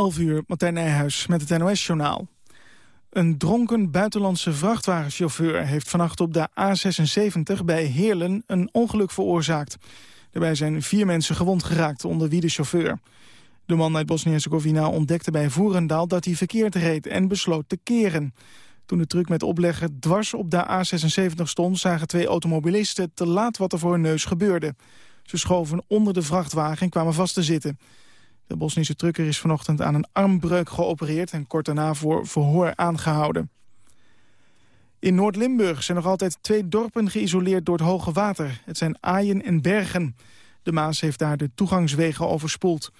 11 uur, Martijn Nijhuis met het NOS-journaal. Een dronken buitenlandse vrachtwagenchauffeur heeft vannacht op de A76 bij Heerlen een ongeluk veroorzaakt. Daarbij zijn vier mensen gewond geraakt, onder wie de chauffeur. De man uit Bosnië-Herzegovina ontdekte bij Voerendaal dat hij verkeerd reed en besloot te keren. Toen de truck met opleggen dwars op de A76 stond... zagen twee automobilisten te laat wat er voor hun neus gebeurde. Ze schoven onder de vrachtwagen en kwamen vast te zitten. De Bosnische trucker is vanochtend aan een armbreuk geopereerd... en kort daarna voor verhoor aangehouden. In Noord-Limburg zijn nog altijd twee dorpen geïsoleerd door het hoge water. Het zijn Aaien en Bergen. De Maas heeft daar de toegangswegen overspoeld.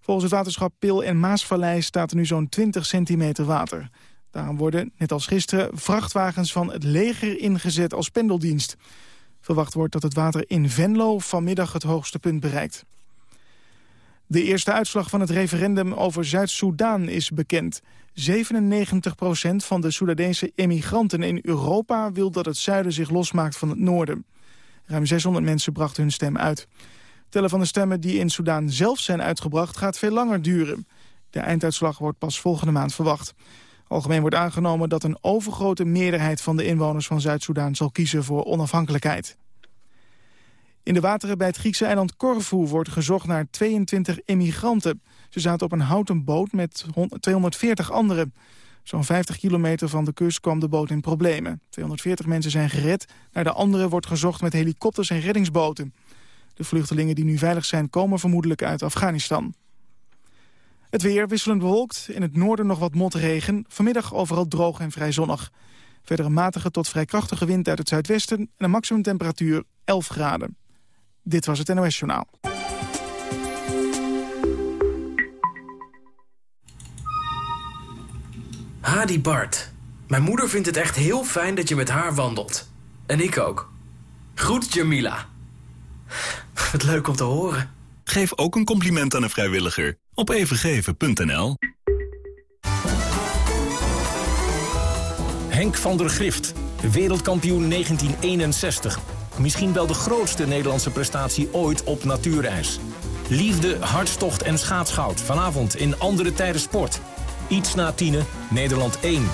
Volgens het waterschap Pil en Maasvallei staat er nu zo'n 20 centimeter water. Daarom worden, net als gisteren, vrachtwagens van het leger ingezet als pendeldienst. Verwacht wordt dat het water in Venlo vanmiddag het hoogste punt bereikt. De eerste uitslag van het referendum over Zuid-Soedan is bekend. 97% van de Soedanese emigranten in Europa wil dat het zuiden zich losmaakt van het noorden. Ruim 600 mensen brachten hun stem uit. Tellen van de stemmen die in Soedan zelf zijn uitgebracht gaat veel langer duren. De einduitslag wordt pas volgende maand verwacht. Algemeen wordt aangenomen dat een overgrote meerderheid van de inwoners van Zuid-Soedan zal kiezen voor onafhankelijkheid. In de wateren bij het Griekse eiland Corfu wordt gezocht naar 22 emigranten. Ze zaten op een houten boot met 240 anderen. Zo'n 50 kilometer van de kust kwam de boot in problemen. 240 mensen zijn gered. Naar de anderen wordt gezocht met helikopters en reddingsboten. De vluchtelingen die nu veilig zijn komen vermoedelijk uit Afghanistan. Het weer wisselend bewolkt, in het noorden nog wat motregen. Vanmiddag overal droog en vrij zonnig. Verder een matige tot vrij krachtige wind uit het zuidwesten... en een maximumtemperatuur 11 graden. Dit was het NOS Journaal. Hadi Bart. Mijn moeder vindt het echt heel fijn dat je met haar wandelt. En ik ook. Groet Jamila. Wat leuk om te horen. Geef ook een compliment aan een vrijwilliger op evengeven.nl. Henk van der Grift, wereldkampioen 1961. Misschien wel de grootste Nederlandse prestatie ooit op natuurreis. Liefde, hartstocht en schaatsgoud. Vanavond in Andere Tijden Sport. Iets na tienen, Nederland 1.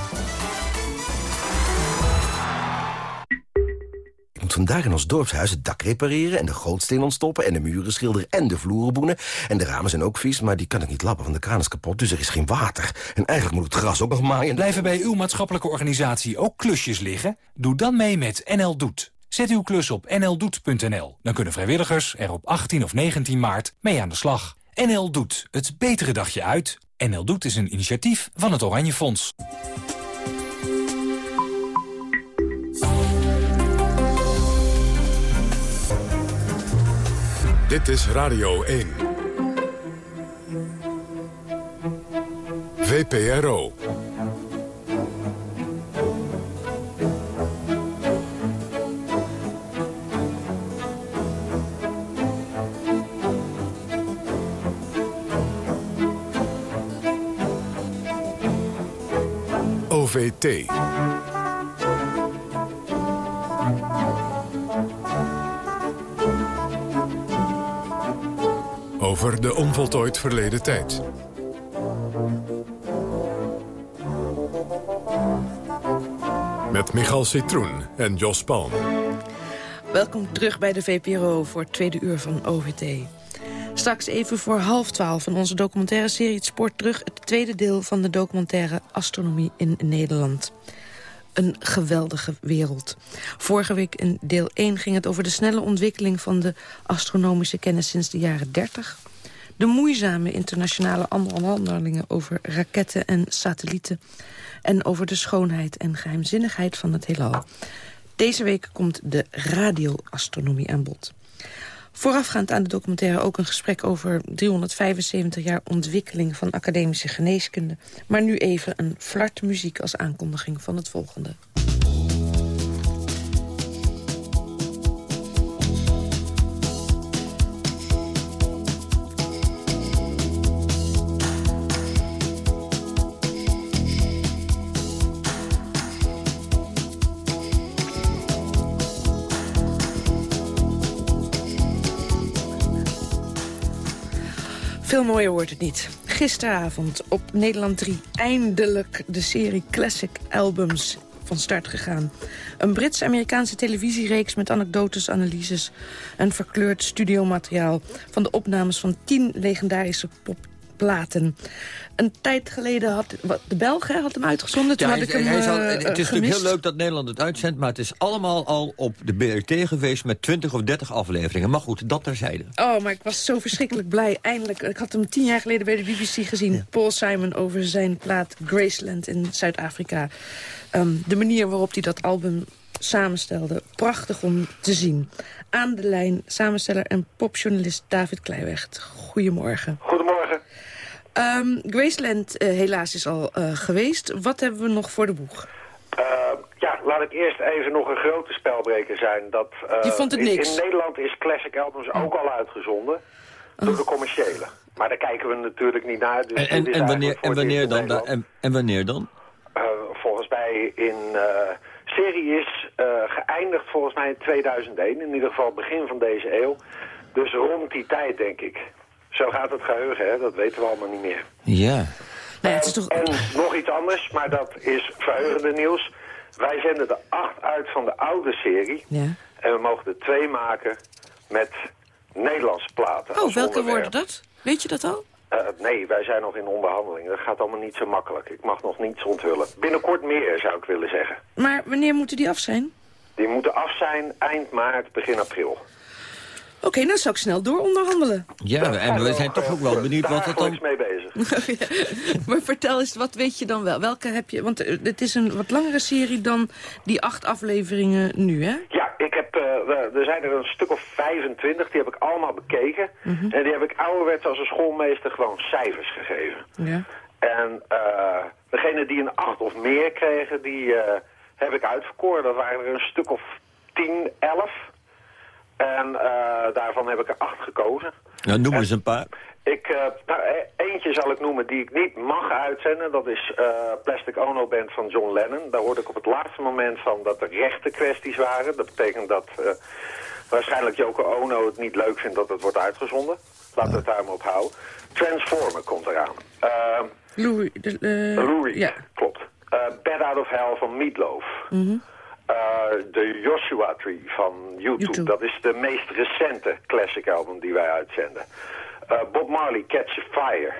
moet vandaag in ons dorpshuis het dak repareren... en de gootsteen ontstoppen en de muren schilderen en de vloeren boenen. En de ramen zijn ook vies, maar die kan ik niet lappen, want de kraan is kapot. Dus er is geen water. En eigenlijk moet het gras ook nog maaien. Blijven bij uw maatschappelijke organisatie ook klusjes liggen? Doe dan mee met NL Doet. Zet uw klus op nldoet.nl. Dan kunnen vrijwilligers er op 18 of 19 maart mee aan de slag. NL Doet, het betere dagje uit. NL Doet is een initiatief van het Oranje Fonds. Dit is Radio 1. VPRO. OVT. Over de onvoltooid verleden tijd. Met Michal Citroen en Jos Palm. Welkom terug bij de VPRO voor het tweede uur van OVT. Straks even voor half twaalf van onze documentaire serie Het Sport Terug... het tweede deel van de documentaire Astronomie in Nederland een geweldige wereld. Vorige week in deel 1 ging het over de snelle ontwikkeling... van de astronomische kennis sinds de jaren 30. De moeizame internationale onderhandelingen over raketten en satellieten... en over de schoonheid en geheimzinnigheid van het heelal. Deze week komt de radioastronomie aan bod. Voorafgaand aan de documentaire ook een gesprek over 375 jaar ontwikkeling van academische geneeskunde. Maar nu even een flart muziek als aankondiging van het volgende. Mooier wordt het niet. gisteravond op Nederland 3 eindelijk de serie Classic Albums van start gegaan. Een Brits-Amerikaanse televisiereeks met anekdotes, analyses... en verkleurd studiomateriaal van de opnames van tien legendarische pop platen. Een tijd geleden had de Belgen had hem uitgezonden. Toen Ja, had ik hem hij zal- eh, het is natuurlijk heel leuk dat Nederland het uitzendt... maar het is allemaal al op de BRT geweest met 20 of 30 afleveringen. Maar goed, dat terzijde. Oh, maar ik was zo verschrikkelijk blij. Eindelijk, ik had hem tien jaar geleden bij de BBC gezien. Paul Simon over zijn plaat Graceland in Zuid-Afrika. Ehm, de manier waarop hij dat album samenstelde. Prachtig om te zien. Aan de lijn samensteller en popjournalist David Kleiwecht. Goedemorgen. Goedemorgen. Ehm, Graceland eh, helaas is al eh, geweest. Wat hebben we nog voor de boeg? Eh, ja, laat ik eerst even nog een grote spelbreker zijn. Dat, eh, Je vond het in- niks? In, Nederland is Classic Albums ook al uitgezonden. Door de commerciële. Maar daar kijken we natuurlijk niet naar. Dus En, en, wanneer, en, wanneer dan, en, en wanneer dan? Eh, volgens mij in... eh, serie is eh, geëindigd volgens mij in 2001. In ieder geval begin van deze eeuw. Dus rond die tijd, denk ik. Zo gaat het geheugen, hè? dat weten we allemaal niet meer. Ja. Nou ja, het is toch... En nog iets anders, maar dat is verheugende nieuws. Wij zenden er acht uit van de oude serie. Ja. En we mogen er twee maken met Nederlandse platen. Oh, welke onderwerp. worden dat? Weet je dat al? Eh, nee, wij zijn nog in onderhandeling. Dat gaat allemaal niet zo makkelijk. Ik mag nog niets onthullen. Binnenkort meer, zou ik willen zeggen. Maar wanneer moeten die af zijn? Die moeten af zijn eind maart, begin april. Oké, nou zou ik snel door onderhandelen. Ja, en we zijn toch ook wel benieuwd wat het dan... Mee bezig. maar vertel eens, wat weet je dan wel? Welke heb je? Want eh, het is een wat langere serie dan die acht afleveringen nu, hè? Ja, ik heb, eh, er zijn er een stuk of 25, die heb ik allemaal bekeken. Mhm. En die heb ik ouderwets als een schoolmeester gewoon cijfers gegeven. Ja. En eh degene die een 8 of meer kregen, die eh, heb ik uitverkoren. Dat waren er een stuk of 10, 11. En eh, daarvan heb ik er 8 gekozen. Nou, noem eens een paar. Ik, eh, nou, e- eentje zal ik noemen die ik niet mag uitzenden. Dat is eh, Plastic Ono Band van John Lennon. Daar hoorde ik op het laatste moment van dat er rechte kwesties waren. Dat betekent dat eh, waarschijnlijk Yoko Ono het niet leuk vindt dat het wordt uitgezonden. Laten we het daar maar op houden. Transformer komt eraan. Eh Louis, de, eh, Ja. klopt. Eh, Bad Out of Hell van Meatloaf. Mhm. Eh, de Joshua Tree van YouTube. YouTube. Dat is de meest recente classic album die wij uitzenden. Eh, Bob Marley, Catch a Fire.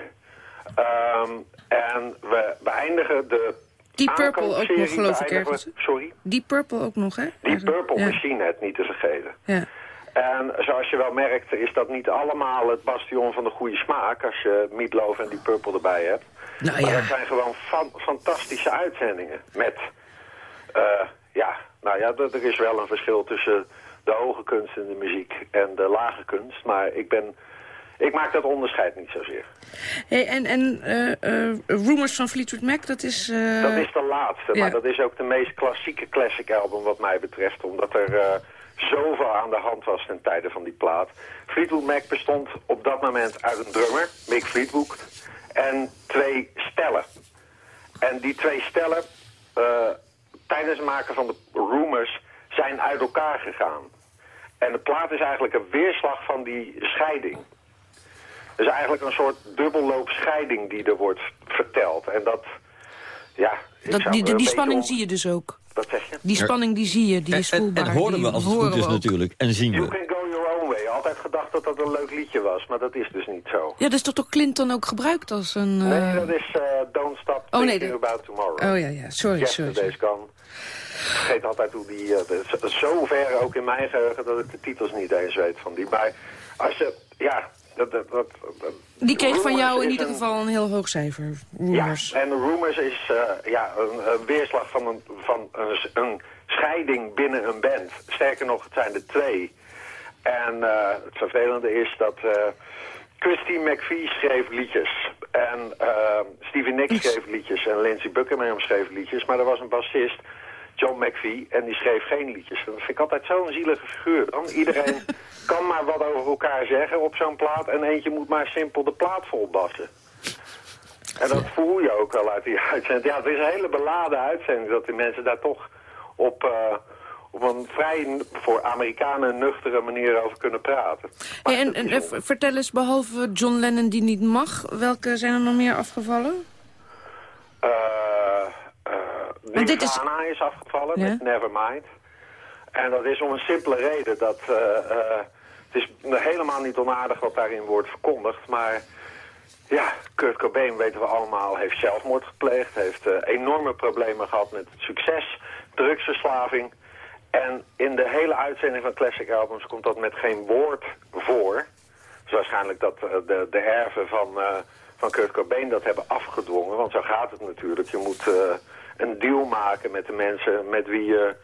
Ehm, en we beëindigen de Deep Purple ook nog, geloof ik, ergens. Sorry? Deep Purple ook nog, hè? Die Purple ja. Machine, het niet te vergeten. Ja. En zoals je wel merkt, is dat niet allemaal het bastion van de goede smaak... als je Meatloaf en die Purple erbij hebt. Nou maar ja. dat zijn gewoon fan- fantastische uitzendingen. Met, eh, ja, nou ja, er is wel een verschil tussen de hoge kunst in de muziek en de lage kunst. Maar ik ben, ik maak dat onderscheid niet zozeer. Hey, en en eh, eh, Rumors van Fleetwood Mac, dat is... eh, Dat is de laatste, ja. maar dat is ook de meest klassieke classic album wat mij betreft. Omdat er zoveel aan de hand was ten tijde van die plaat. Fleetwood Mac bestond op dat moment uit een drummer, Mick Fleetwood, en twee stellen. En die twee stellen, tijdens het maken van de Rumors, zijn uit elkaar gegaan. En de plaat is eigenlijk een weerslag van die scheiding. Het is eigenlijk een soort dubbelloopscheiding die er wordt verteld. En dat, ja... dat, die, die, spanning om- zie je dus ook. Wat zeg je? Die spanning die zie je, die is en, voelbaar. en horen we als het goed is natuurlijk. En zien You we. can go your own way. Altijd gedacht dat dat een leuk liedje was, maar dat is dus niet zo. Ja, dat is toch door Clinton ook gebruikt als een... eh, Nee, dat is eh, Don't Stop Oh, Thinking About Tomorrow. Oh ja, ja, sorry, sorry. Yesterday's sorry. Gone. Ik vergeet altijd hoe die... eh, is zo ver ook in mijn geheugen dat ik de titels niet eens weet van die. Maar als je... Ja, dat... dat, dat, dat- Die kreeg van jou in ieder een- geval een heel hoog cijfer. Rumors. Ja, en Rumors is eh, ja, een, een weerslag van, een, van een, een scheiding binnen een band. Sterker nog, het zijn er twee. En eh, het vervelende is dat eh Christy McVie schreef liedjes. En Stevie Nicks schreef liedjes. En Lindsey Buckingham schreef liedjes. Maar er was een bassist, John McVie, en die schreef geen liedjes. Dat vind ik altijd zo'n zielige figuur. Dan iedereen kan maar wat over elkaar zeggen op zo'n plaat. En eentje moet maar simpel de plaat volbassen. En dat voel je ook wel uit die uitzending. Ja, het is een hele beladen uitzending dat die mensen daar toch op, eh, op een vrij voor Amerikanen nuchtere manier over kunnen praten. Hey, en, en, vertel eens, behalve John Lennon die niet mag, welke zijn er nog meer afgevallen? Uh, uh, dit is... is afgevallen met Nevermind. En dat is om een simpele reden dat... het is helemaal niet onaardig wat daarin wordt verkondigd, maar... Ja, Kurt Cobain, weten we allemaal, heeft zelfmoord gepleegd. Heeft enorme problemen gehad met succes, drugsverslaving. En in de hele uitzending van Classic Albums komt dat met geen woord voor. Dus waarschijnlijk dat eh, de, de erven van, van Kurt Cobain dat hebben afgedwongen. Want zo gaat het natuurlijk. Je moet een deal maken met de mensen met wie je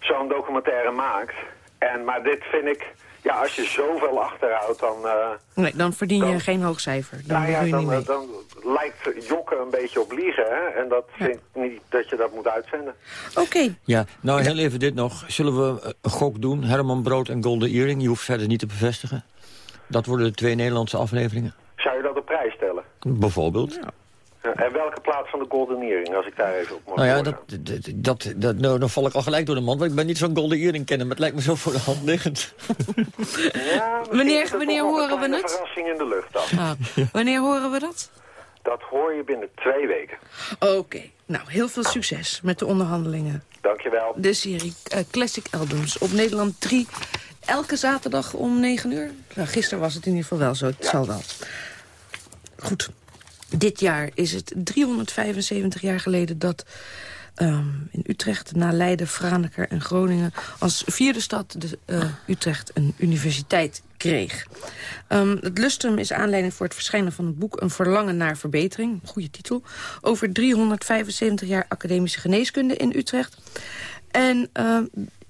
zo'n documentaire maakt. En, maar dit vind ik ja, als je zoveel achterhoudt, dan... Uh, nee, dan verdien je geen hoog cijfer. Dan, nou ja, dan, niet dan, lijkt jokken een beetje op liegen, hè? En dat vind ik niet dat je dat moet uitzenden. Oké. Ja, nou heel even dit nog. Zullen we een gok doen? Herman Brood en Golden Earring, je hoeft verder niet te bevestigen. Dat worden de twee Nederlandse afleveringen. Zou je dat op prijs stellen? Bijvoorbeeld. Ja. En welke plaats van de Golden Earring, als ik daar even op mag Nou ja, dat, dat, dat, dat, nou, dan val ik al gelijk door de mand, want ik ben niet zo'n Golden Earring kennen, maar het lijkt me zo voor de hand liggend. ja, wanneer wanneer horen we het? verrassing in de lucht dan. Ah, wanneer horen we dat? Dat hoor je binnen twee weken. Oké, nou heel veel succes met de onderhandelingen. Dankjewel. De serie uh, Classic Albums op Nederland 3. Elke zaterdag om 9 uur. Nou, gisteren was het in ieder geval wel zo, het zal wel. Goed, dit jaar is het 375 jaar geleden dat um, in Utrecht... na Leiden, Franeker en Groningen als vierde stad de, uh, Utrecht een universiteit kreeg. Um, het lustrum is aanleiding voor het verschijnen van het boek... Een verlangen naar verbetering, goede titel... over 375 jaar academische geneeskunde in Utrecht. En uh,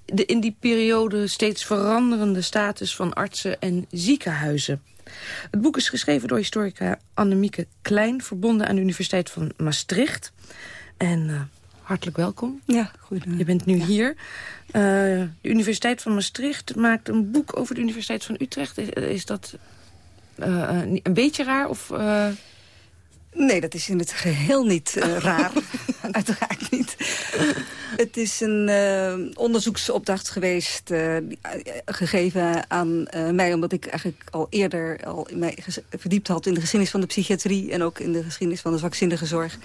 de in die periode steeds veranderende status van artsen en ziekenhuizen. Het boek is geschreven door historica Annemieke Klein... verbonden aan de Universiteit van Maastricht. En uh, hartelijk welkom. Ja, goedenavond. Je bent nu hier. Uh, de Universiteit van Maastricht maakt een boek over de Universiteit van Utrecht. Is, is dat uh, een beetje raar of... Nee, dat is in het geheel niet uh, raar. Uiteraard niet. Het is een uh, onderzoeksopdracht geweest, uh, gegeven aan mij... omdat ik eigenlijk al eerder al mij verdiept had in de geschiedenis van de psychiatrie... en ook in de geschiedenis van de zwakzinnige zorg.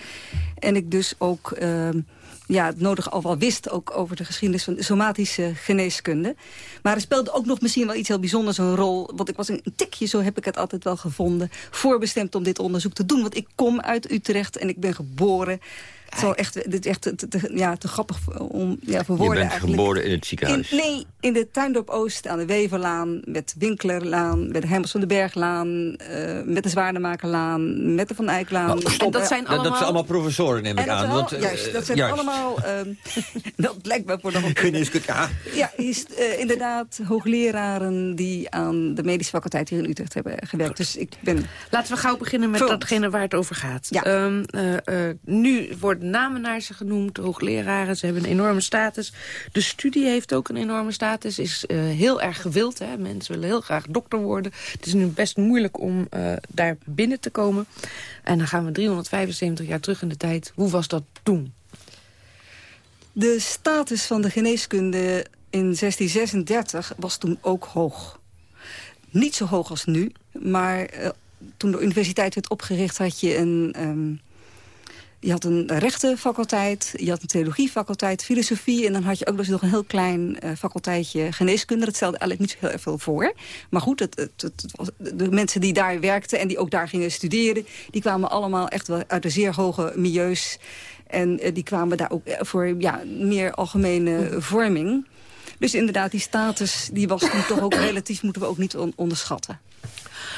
En ik dus ook ehm, ja, het nodig al wel wist ook over de geschiedenis van de somatische geneeskunde. Maar er speelde ook nog misschien wel iets heel bijzonders een rol. Want ik was een tikje, zo heb ik het altijd wel gevonden... voorbestemd om dit onderzoek te doen. Want ik kom uit Utrecht en ik ben geboren het is echt, dit is echt te, te, ja, te grappig om ja, voor woorden Je bent geboren in het ziekenhuis? In, nee, in de Tuindorp Oost aan de Weverlaan, met Winklerlaan, met de Hemmels van de Berglaan, uh, met de Zwaardemakerlaan, met de Van Eijklaan. Oh, stop, dat, zijn allemaal... dat, zijn allemaal professoren, neem ik aan. want, uh, juist, dat zijn juist. allemaal... Uh, dat lijkt me voor nog een... ja. Ja, is, uh, inderdaad hoogleraren die aan de medische faculteit hier in Utrecht hebben gewerkt. Dus ik ben... Laten we gauw beginnen met datgene waar het over gaat. Ja. Um, nu wordt namen naar ze genoemd, hoogleraren. Ze hebben een enorme status. De studie heeft ook een enorme status, is uh, heel erg gewild. Hè? Mensen willen heel graag dokter worden. Het is nu best moeilijk om uh, daar binnen te komen. En dan gaan we 375 jaar terug in de tijd. Hoe was dat toen? De status van de geneeskunde in 1636 was toen ook hoog. Niet zo hoog als nu, maar uh, toen de universiteit werd opgericht... had je een, um, je had een rechtenfaculteit, je had een theologiefaculteit, filosofie... en dan had je ook dus nog een heel klein uh, faculteitje geneeskunde. Dat stelde eigenlijk niet zo heel veel voor. Maar goed, het, het, het, de mensen die daar werkten en die ook daar gingen studeren... die kwamen allemaal echt wel uit de zeer hoge milieus. En uh, die kwamen daar ook voor ja, meer algemene vorming. Dus inderdaad, die status die was toen toch ook relatief... moeten we ook niet on onderschatten.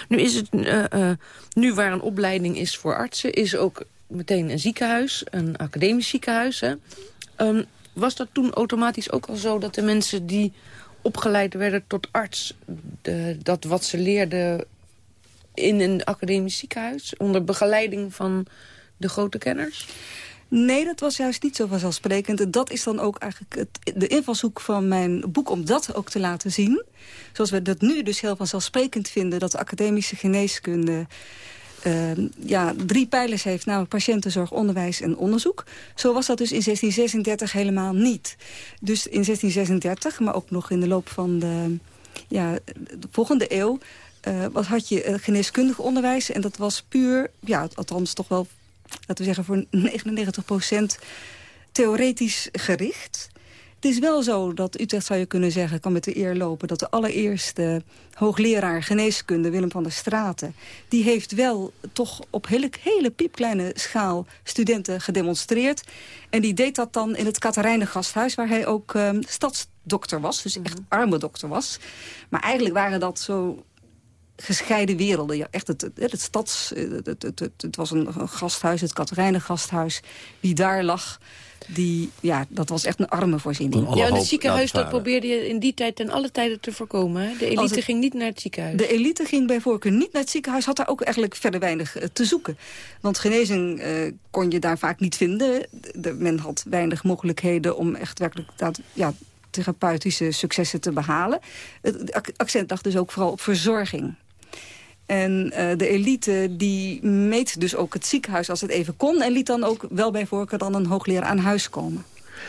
Nu is het, uh, nu waar een opleiding is voor artsen... is ook meteen een ziekenhuis, een academisch ziekenhuis. Um, was dat toen automatisch ook al zo dat de mensen die opgeleid werden tot arts... De, dat wat ze leerden in een academisch ziekenhuis... onder begeleiding van de grote kenners? Nee, dat was juist niet zo vanzelfsprekend. En dat is dan ook eigenlijk het, de invalshoek van mijn boek om dat ook te laten zien. Zoals we dat nu dus heel vanzelfsprekend vinden... dat de academische geneeskunde ja, drie pijlers heeft, namelijk patiëntenzorg, onderwijs en onderzoek. Zo was dat dus in 1636 helemaal niet. Dus in 1636, maar ook nog in de loop van de, ja, de volgende eeuw... Uh, wat had je geneeskundig onderwijs en dat was puur, ja, althans toch wel, laten we zeggen, voor 99% theoretisch gericht. Het is wel zo dat Utrecht, zou je kunnen zeggen, kan met de eer lopen... dat de allereerste hoogleraar geneeskunde, Willem van der Straten... die heeft wel toch op hele, hele piepkleine schaal studenten gedemonstreerd. En die deed dat dan in het Katharijnen gasthuis... waar hij ook um, stadsdokter was, dus echt mhm. arme dokter was. Maar eigenlijk waren dat zo gescheiden werelden. Ja, echt het, het, het stads... Het, het, het, was een, een gasthuis, het Katharijnen gasthuis. Wie daar lag die, ja, dat was echt een arme voorziening. Ja, het ziekenhuis dat probeerde je in die tijd ten alle tijden te voorkomen. De elite ging niet naar het ziekenhuis. De elite ging bij voorkeur niet naar het ziekenhuis. Had daar ook eigenlijk verder weinig eh, te zoeken. Want genezing uh, kon je daar vaak niet vinden. De, men had weinig mogelijkheden om echt werkelijk... Dat, ja, therapeutische successen te behalen. Het accent lag dus ook vooral op verzorging. En uh, de elite die meet dus ook het ziekenhuis als het even kon... en liet dan ook wel bij voorkeur dan een hoogleraar aan huis komen.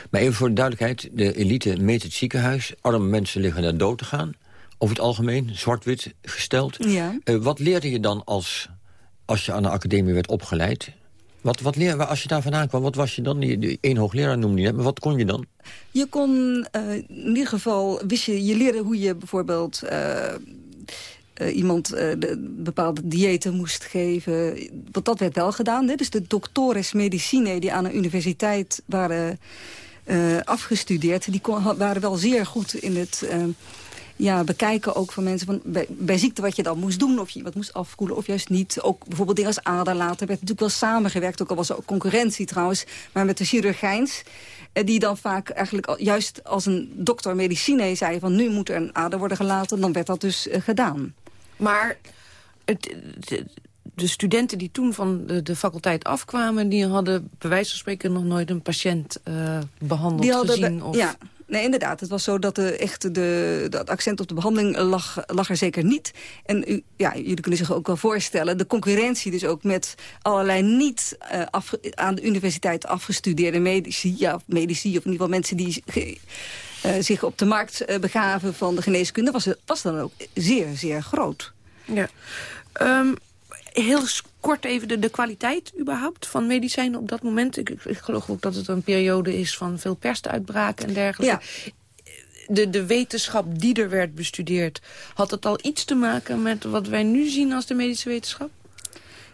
Maar even voor de duidelijkheid, de elite meet het ziekenhuis. Arme mensen liggen daar dood te gaan. Over het algemeen, zwart-wit gesteld. Ja. Uh, wat leerde je dan als, als je aan de academie werd opgeleid? Wat, wat leer, als je daar vandaan kwam, wat was je dan? Die, één hoogleraar noemde je net, maar wat kon je dan? Je kon uh, in ieder geval, wist je, je leerde hoe je bijvoorbeeld... Uh, uh, iemand de, bepaalde diëten moest geven. Want dat werd wel gedaan. Dus de doctores medicine die aan een universiteit waren uh, afgestudeerd... die waren wel zeer goed in het ja, bekijken ook van mensen... Van, bij, ziekte wat je dan moest doen, of je wat moest afkoelen of juist niet. Ook bijvoorbeeld dingen als aderlaten werd natuurlijk wel samengewerkt. Ook al was er ook concurrentie trouwens, maar met de chirurgijns die dan vaak eigenlijk juist als een dokter medicine zei... van nu moet er een ader worden gelaten, dan werd dat dus gedaan. Maar het, de, studenten die toen van de, de, faculteit afkwamen... die hadden bij wijze van spreken nog nooit een patiënt uh, behandeld die hadden gezien? of... Ja, Nee, inderdaad. Het was zo dat de, echt de, dat accent op de behandeling lag, lag er zeker niet. En u, ja, jullie kunnen zich ook wel voorstellen... de concurrentie dus ook met allerlei niet uh, af, aan de universiteit afgestudeerde medici... Ja, medici of in ieder geval mensen die... Uh, zich op de markt begaven van de geneeskunde... was, was dan ook zeer, zeer groot. Ja. Um, heel kort even de, de kwaliteit überhaupt van medicijnen op dat moment. Ik, ik, geloof ook dat het een periode is van veel perstuitbraken en dergelijke. Ja. De, de wetenschap die er werd bestudeerd... had het al iets te maken met wat wij nu zien als de medische wetenschap?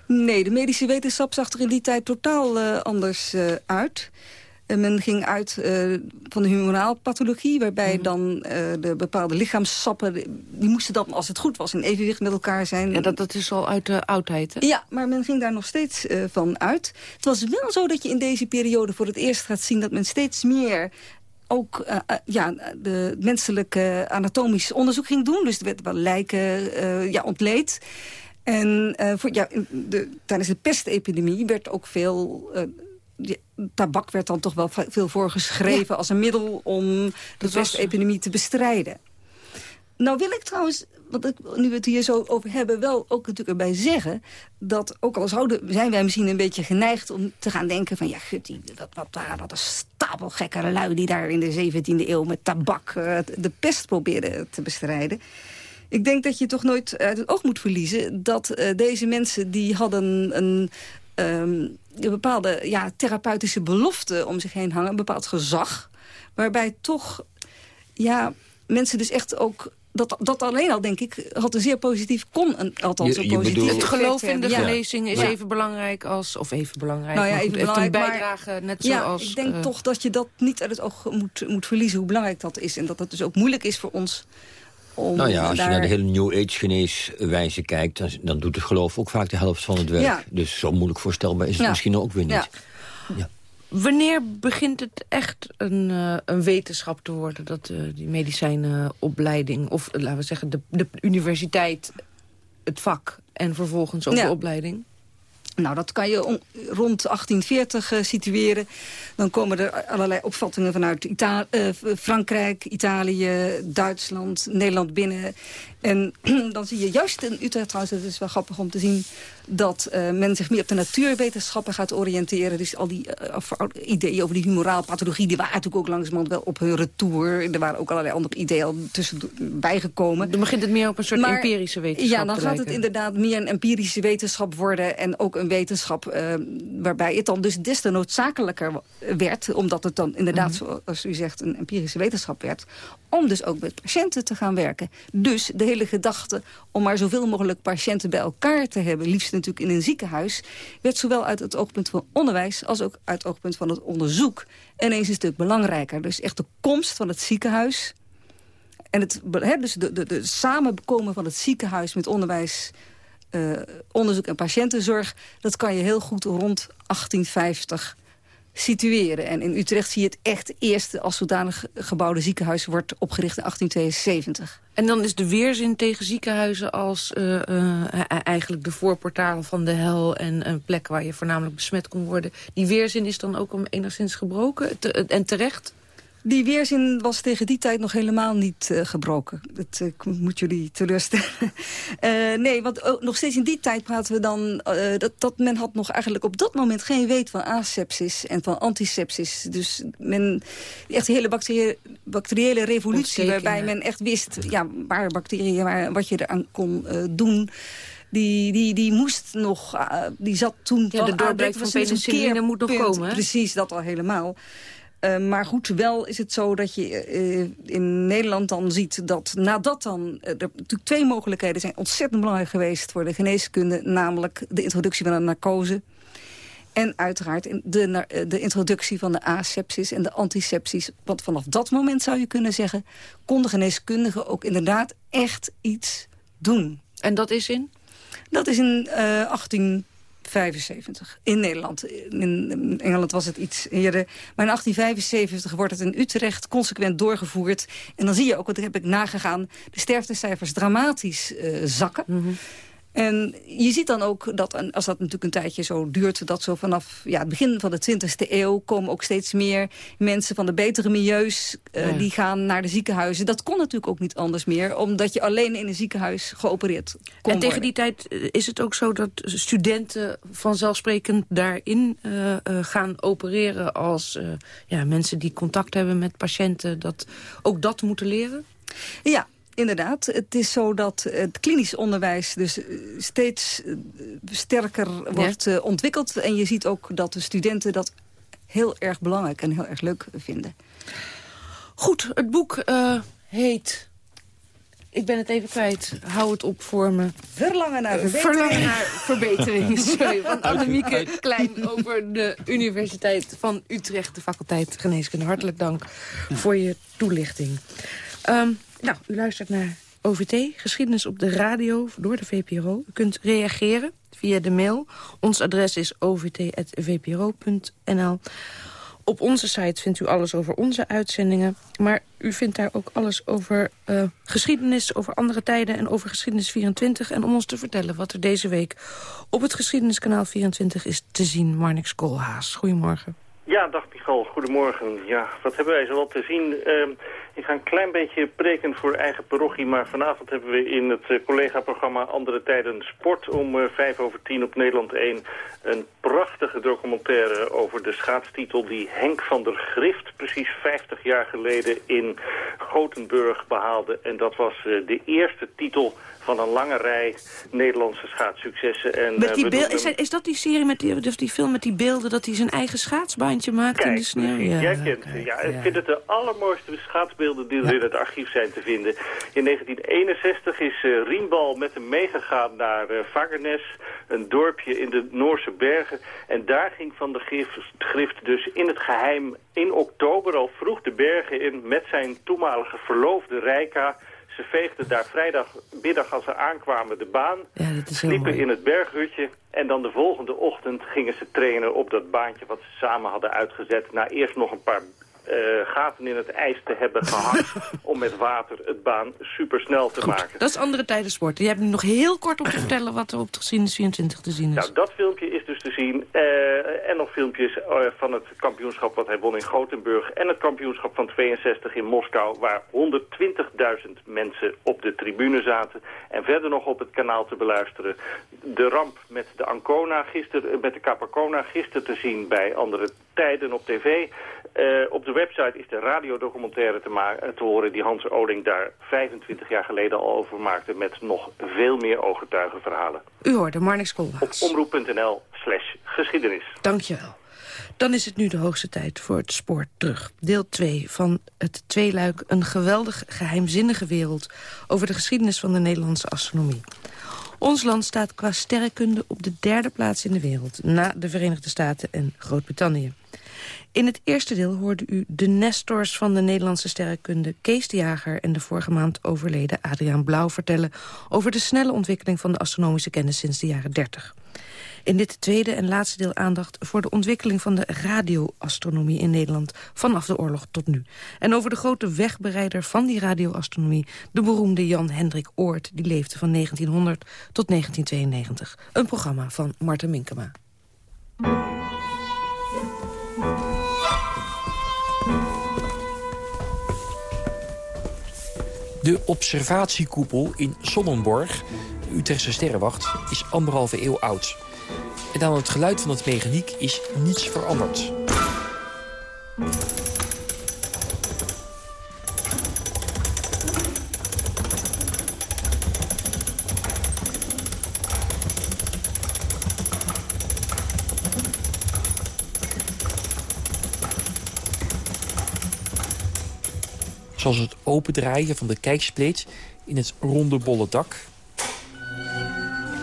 Nee, de medische wetenschap zag er in die tijd totaal uh, anders uh, uit. En men ging uit uh, van de humoraalpathologie... waarbij mhm. dan uh, de bepaalde lichaamssappen... die moesten dan, als het goed was, in evenwicht met elkaar zijn. Ja, dat, dat is al uit de oudheid, hè? Ja, maar men ging daar nog steeds uh, van uit. Het was wel zo dat je in deze periode voor het eerst gaat zien... dat men steeds meer ook uh, ja, de menselijke anatomisch onderzoek ging doen. Dus er werd wel lijken uh, ja, ontleed. En voor, ja, de, tijdens de pestepidemie werd ook veel tabak werd dan toch wel veel voorgeschreven als een middel om de pestepidemie te bestrijden. Nou wil ik trouwens, want ik, nu we het hier zo over hebben... wel ook natuurlijk erbij zeggen... dat ook al zouden, zijn wij misschien een beetje geneigd om te gaan denken... van ja, gut, wat, wat, wat een stapel gekke lui... die daar in de 17e eeuw met tabak uh, de pest probeerden te bestrijden. Ik denk dat je toch nooit uit het oog moet verliezen... dat uh, deze mensen die hadden een, um, een bepaalde ja, therapeutische belofte om zich heen hangen. Een bepaald gezag. Waarbij toch ja, mensen dus echt ook dat, dat alleen al, denk ik, had een zeer positief, kon een, althans een positief Het geloof in de genezing is even belangrijk als, of even belangrijk, nou ja, even belangrijk, een bijdrage, net zoals... Ja, ik denk uh, toch dat je dat niet uit het oog moet, moet verliezen, hoe belangrijk dat is. En dat het dus ook moeilijk is voor ons nou ja, als je naar de hele New Age geneeswijze kijkt... Dan, dan, doet het geloof ook vaak de helft van het werk. Dus zo moeilijk voorstelbaar is het misschien ook weer niet. Ja. Wanneer begint het echt een, uh, een wetenschap te worden... dat uh, die medicijnenopleiding, of uh, laten we zeggen de, de universiteit, het vak... en vervolgens ook de opleiding? Nou, dat kan je rond 1840 uh, situeren. Dan komen er allerlei opvattingen vanuit Ita uh, Frankrijk, Italië, Duitsland, Nederland binnen. En dan zie je juist in Utrecht trouwens, het is wel grappig om te zien... dat uh, men zich meer op de natuurwetenschappen gaat oriënteren. Dus al die uh, ideeën over die humorale pathologie... die waren natuurlijk ook langzamerhand wel op hun retour. Er waren ook allerlei andere ideeën al tussen bijgekomen. Dan begint het meer op een soort maar, empirische wetenschap Ja, dan gaat het inderdaad meer een empirische wetenschap worden... en ook een wetenschap uh, waarbij het dan dus des te noodzakelijker werd... omdat het dan inderdaad, -hmm. zoals u zegt, een empirische wetenschap werd... om dus ook met patiënten te gaan werken. Dus de hele gedachte om maar zoveel mogelijk patiënten bij elkaar te hebben... liefst natuurlijk in een ziekenhuis... werd zowel uit het oogpunt van onderwijs als ook uit het oogpunt van het onderzoek... ineens een stuk belangrijker. Dus echt de komst van het ziekenhuis... en het he, dus de, de, de samenkomen van het ziekenhuis met onderwijs... Uh, onderzoek en patiëntenzorg... dat kan je heel goed rond 1850 situeren. En in Utrecht zie je het echt eerste als zodanig gebouwde ziekenhuis wordt opgericht in 1872. En dan is de weerzin tegen ziekenhuizen als uh, uh, eigenlijk de voorportaal van de hel... en een plek waar je voornamelijk besmet kon worden. Die weerzin is dan ook om enigszins gebroken en terecht? Die weerzin was tegen die tijd nog helemaal niet uh, gebroken. Dat uh, moet jullie teleurstellen. uh, nee, want nog steeds in die tijd praten we dan... dat, dat men had nog eigenlijk op dat moment geen weet van asepsis en van antisepsis. Dus men, echt een hele bacterie, bacteriële revolutie... waarbij men echt wist ja, waar bacteriën, waar, wat je eraan kon doen... Die, die, die moest nog, die zat toen... Ja, de doorbraak van penicilline moet nog komen. Hè? Precies, dat al helemaal. Uh, maar goed, wel is het zo dat je uh, in Nederland dan ziet dat nadat dan... Uh, er natuurlijk twee mogelijkheden zijn ontzettend belangrijk geweest voor de geneeskunde. Namelijk de introductie van de narcose. En uiteraard de, de introductie van de asepsis en de antisepsis. Want vanaf dat moment zou je kunnen zeggen... kon de geneeskundige ook inderdaad echt iets doen. En dat is in? Dat is in 18... 75 in Nederland. In Engeland was het iets eerder. Maar in 1875 wordt het in Utrecht consequent doorgevoerd. En dan zie je ook, wat heb ik nagegaan... de sterftecijfers dramatisch uh, zakken. -hmm. En je ziet dan ook dat, als dat natuurlijk een tijdje zo duurt... dat zo vanaf ja, het begin van de 20e eeuw... komen ook steeds meer mensen van de betere milieus... Uh, ja. die gaan naar de ziekenhuizen. Dat kon natuurlijk ook niet anders meer... omdat je alleen in een ziekenhuis geopereerd kon En tegen die tijd is het ook zo dat studenten vanzelfsprekend daarin uh, uh, gaan opereren... als ja, mensen die contact hebben met patiënten, dat ook dat moeten leren? Ja, Inderdaad, het is zo dat het klinisch onderwijs dus steeds sterker wordt ja. ontwikkeld. En je ziet ook dat de studenten dat heel erg belangrijk en heel erg leuk vinden. Goed, het boek uh, heet... Ik ben het even kwijt. Hou het op voor me. Verlangen naar verbetering. Verlangen naar verbetering, sorry. Van Annemieke Klein over de Universiteit van Utrecht, de faculteit Geneeskunde. Hartelijk dank voor je toelichting. Um, nou, u luistert naar OVT, geschiedenis op de radio door de VPRO. U kunt reageren via de mail. Ons adres is ovt.vpro.nl. Op onze site vindt u alles over onze uitzendingen. Maar u vindt daar ook alles over uh, geschiedenis, over andere tijden... en over geschiedenis 24. En om ons te vertellen wat er deze week op het Geschiedeniskanaal 24 is te zien... Marnix Koolhaas. Goedemorgen. Ja, dag Michal. Goedemorgen. Ja, wat hebben wij zo wat te zien? Uh, ik ga een klein beetje preken voor eigen parochie, maar vanavond hebben we in het uh, collega-programma Andere Tijden Sport om uh, vijf over tien op Nederland 1 een prachtige documentaire over de schaatstitel die Henk van der Grift precies 50 jaar geleden in Gothenburg behaalde. En dat was uh, de eerste titel van een lange rij Nederlandse schaatssuccessen. En, met die is, is dat die serie, met die, dus die film met die beelden... dat hij zijn eigen schaatsbaantje maakt Kijk, in de sneeuw? Ja, jij kent ze. Ja, ik vind het de allermooiste schaatsbeelden die er in het archief zijn te vinden. In 1961 is uh, Riembal met hem meegegaan naar uh, Vagernes, een dorpje in de Noorse bergen. En daar ging Van de Grift, Grift dus in het geheim in oktober al vroeg de bergen in... met zijn toenmalige verloofde Rijka... Ze veegden daar vrijdagmiddag als ze aankwamen de baan, ja, sliepen in het berghutje... en dan de volgende ochtend gingen ze trainen op dat baantje wat ze samen hadden uitgezet... na eerst nog een paar uh, gaten in het ijs te hebben gehakt... om met water het baan supersnel te Goed, maken. Dat is andere tijden sport. Je hebt nu nog heel kort om te vertellen wat er op de geschiedenis 24 te zien is. Nou, dat filmpje is dus te zien. Eh, en nog filmpjes eh, van het kampioenschap wat hij won in Gothenburg. En het kampioenschap van 62 in Moskou. Waar 120.000 mensen op de tribune zaten. En verder nog op het kanaal te beluisteren. De ramp met de Ancona gisteren, met de Capacona gisteren te zien bij andere tijden op tv. Op de website is de radiodocumentaire te, te horen die Hans Oling daar 25 jaar geleden al over maakte... met nog veel meer ooggetuigenverhalen. U hoorde Marnix Koolhaas. Op omroep.nl slash geschiedenis. Dankjewel. Dan is het nu de hoogste tijd voor het sport terug. Deel 2 van het tweeluik Een geweldig geheimzinnige wereld... over de geschiedenis van de Nederlandse astronomie. Ons land staat qua sterrenkunde op de derde plaats in de wereld... na de Verenigde Staten en Groot-Brittannië. In het eerste deel hoorde u de nestors van de Nederlandse sterrenkunde... Kees de Jager en de vorige maand overleden Adriaan Blauw vertellen... over de snelle ontwikkeling van de astronomische kennis sinds de jaren 30. In dit tweede en laatste deel aandacht voor de ontwikkeling van de radioastronomie in Nederland vanaf de oorlog tot nu. En over de grote wegbereider van die radioastronomie, de beroemde Jan Hendrik Oort, die leefde van 1900 tot 1992. Een programma van Marten Minkema. De observatiekoepel in Sonnenborg, Utrechtse sterrenwacht, is anderhalve eeuw oud. En aan het geluid van het mechaniek is niets veranderd. Zoals het opendraaien van de kijkspleet in het ronde bolle dak.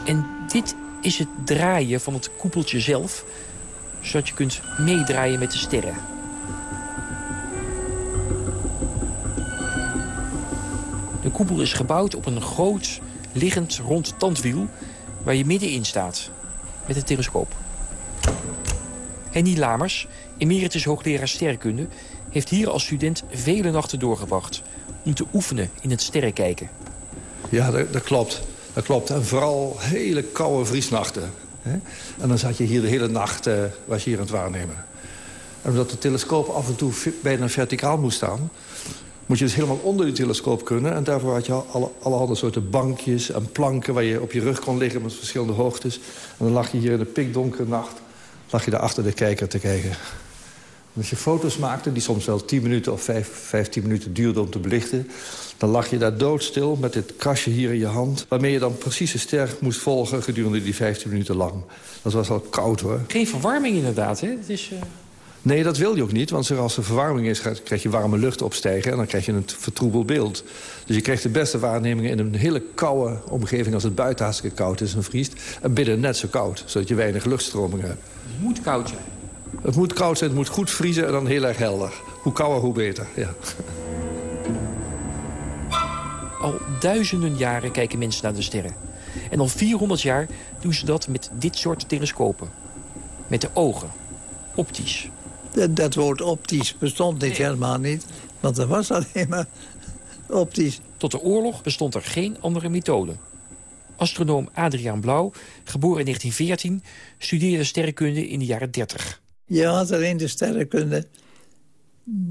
En dit is het draaien van het koepeltje zelf... zodat je kunt meedraaien met de sterren. De koepel is gebouwd op een groot, liggend rond tandwiel... waar je middenin staat, met een telescoop. Henny Lamers, emeritus hoogleraar sterrenkunde... heeft hier als student vele nachten doorgebracht... om te oefenen in het sterrenkijken. Ja, dat, dat klopt. Dat klopt. En vooral hele koude vriesnachten. En dan zat je hier de hele nacht uh, was je hier aan het waarnemen. En omdat de telescoop af en toe bijna verticaal moest staan... moet je dus helemaal onder die telescoop kunnen. En daarvoor had je alle, allerhande soorten bankjes en planken... waar je op je rug kon liggen met verschillende hoogtes. En dan lag je hier in de pikdonkere nacht... lag je daar achter de kijker te kijken. Als je foto's maakte, die soms wel 10 minuten of 5, 15 minuten duurden om te belichten... Dan lag je daar doodstil met dit kastje hier in je hand... waarmee je dan precies de ster moest volgen gedurende die 15 minuten lang. Dat was al koud, hoor. Geen verwarming inderdaad, hè? Het is, uh... Nee, dat wil je ook niet, want als er verwarming is... krijg je warme lucht opstijgen en dan krijg je een vertroebeld beeld. Dus je krijgt de beste waarnemingen in een hele koude omgeving... als het buiten hartstikke koud is en vriest. En binnen net zo koud, zodat je weinig luchtstroming hebt. Het moet koud zijn. Het moet koud zijn, het moet goed vriezen en dan heel erg helder. Hoe kouder, hoe beter, ja. Al duizenden jaren kijken mensen naar de sterren. En al 400 jaar doen ze dat met dit soort telescopen. Met de ogen. Optisch. Dat, dat woord optisch bestond niet helemaal niet. Want er was alleen maar optisch. Tot de oorlog bestond er geen andere methode. Astronoom Adriaan Blauw, geboren in 1914, studeerde sterrenkunde in de jaren 30. Je had alleen de sterrenkunde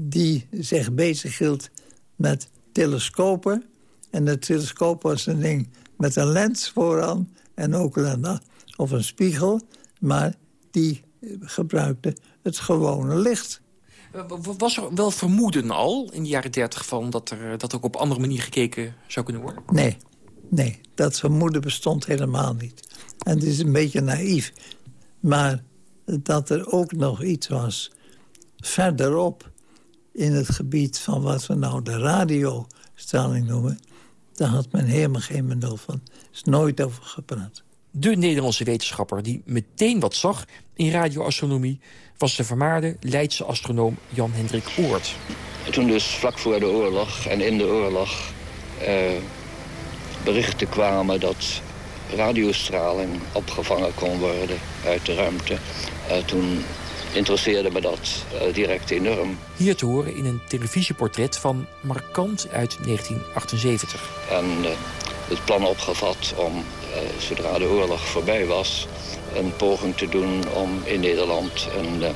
die zich bezighield met telescopen en de telescoop was een ding met een lens vooraan en ook een, of een spiegel. Maar die gebruikte het gewone licht. Was er wel vermoeden al in de jaren dertig van dat er dat ook op andere manier gekeken zou kunnen worden? Nee, nee, dat vermoeden bestond helemaal niet. En het is een beetje naïef. Maar dat er ook nog iets was verderop in het gebied van wat we nou de radiostraling noemen... Daar had men helemaal geen benul van. Er is nooit over gepraat. De Nederlandse wetenschapper die meteen wat zag in radioastronomie... was de vermaarde Leidse astronoom Jan Hendrik Oort. Toen dus vlak voor de oorlog en in de oorlog... Eh, berichten kwamen dat radiostraling opgevangen kon worden uit de ruimte... Uh, toen interesseerde me dat uh, direct enorm. Hier te horen in een televisieportret van Markant uit 1978. En uh, het plan opgevat om zodra de oorlog voorbij was... een poging te doen om in Nederland een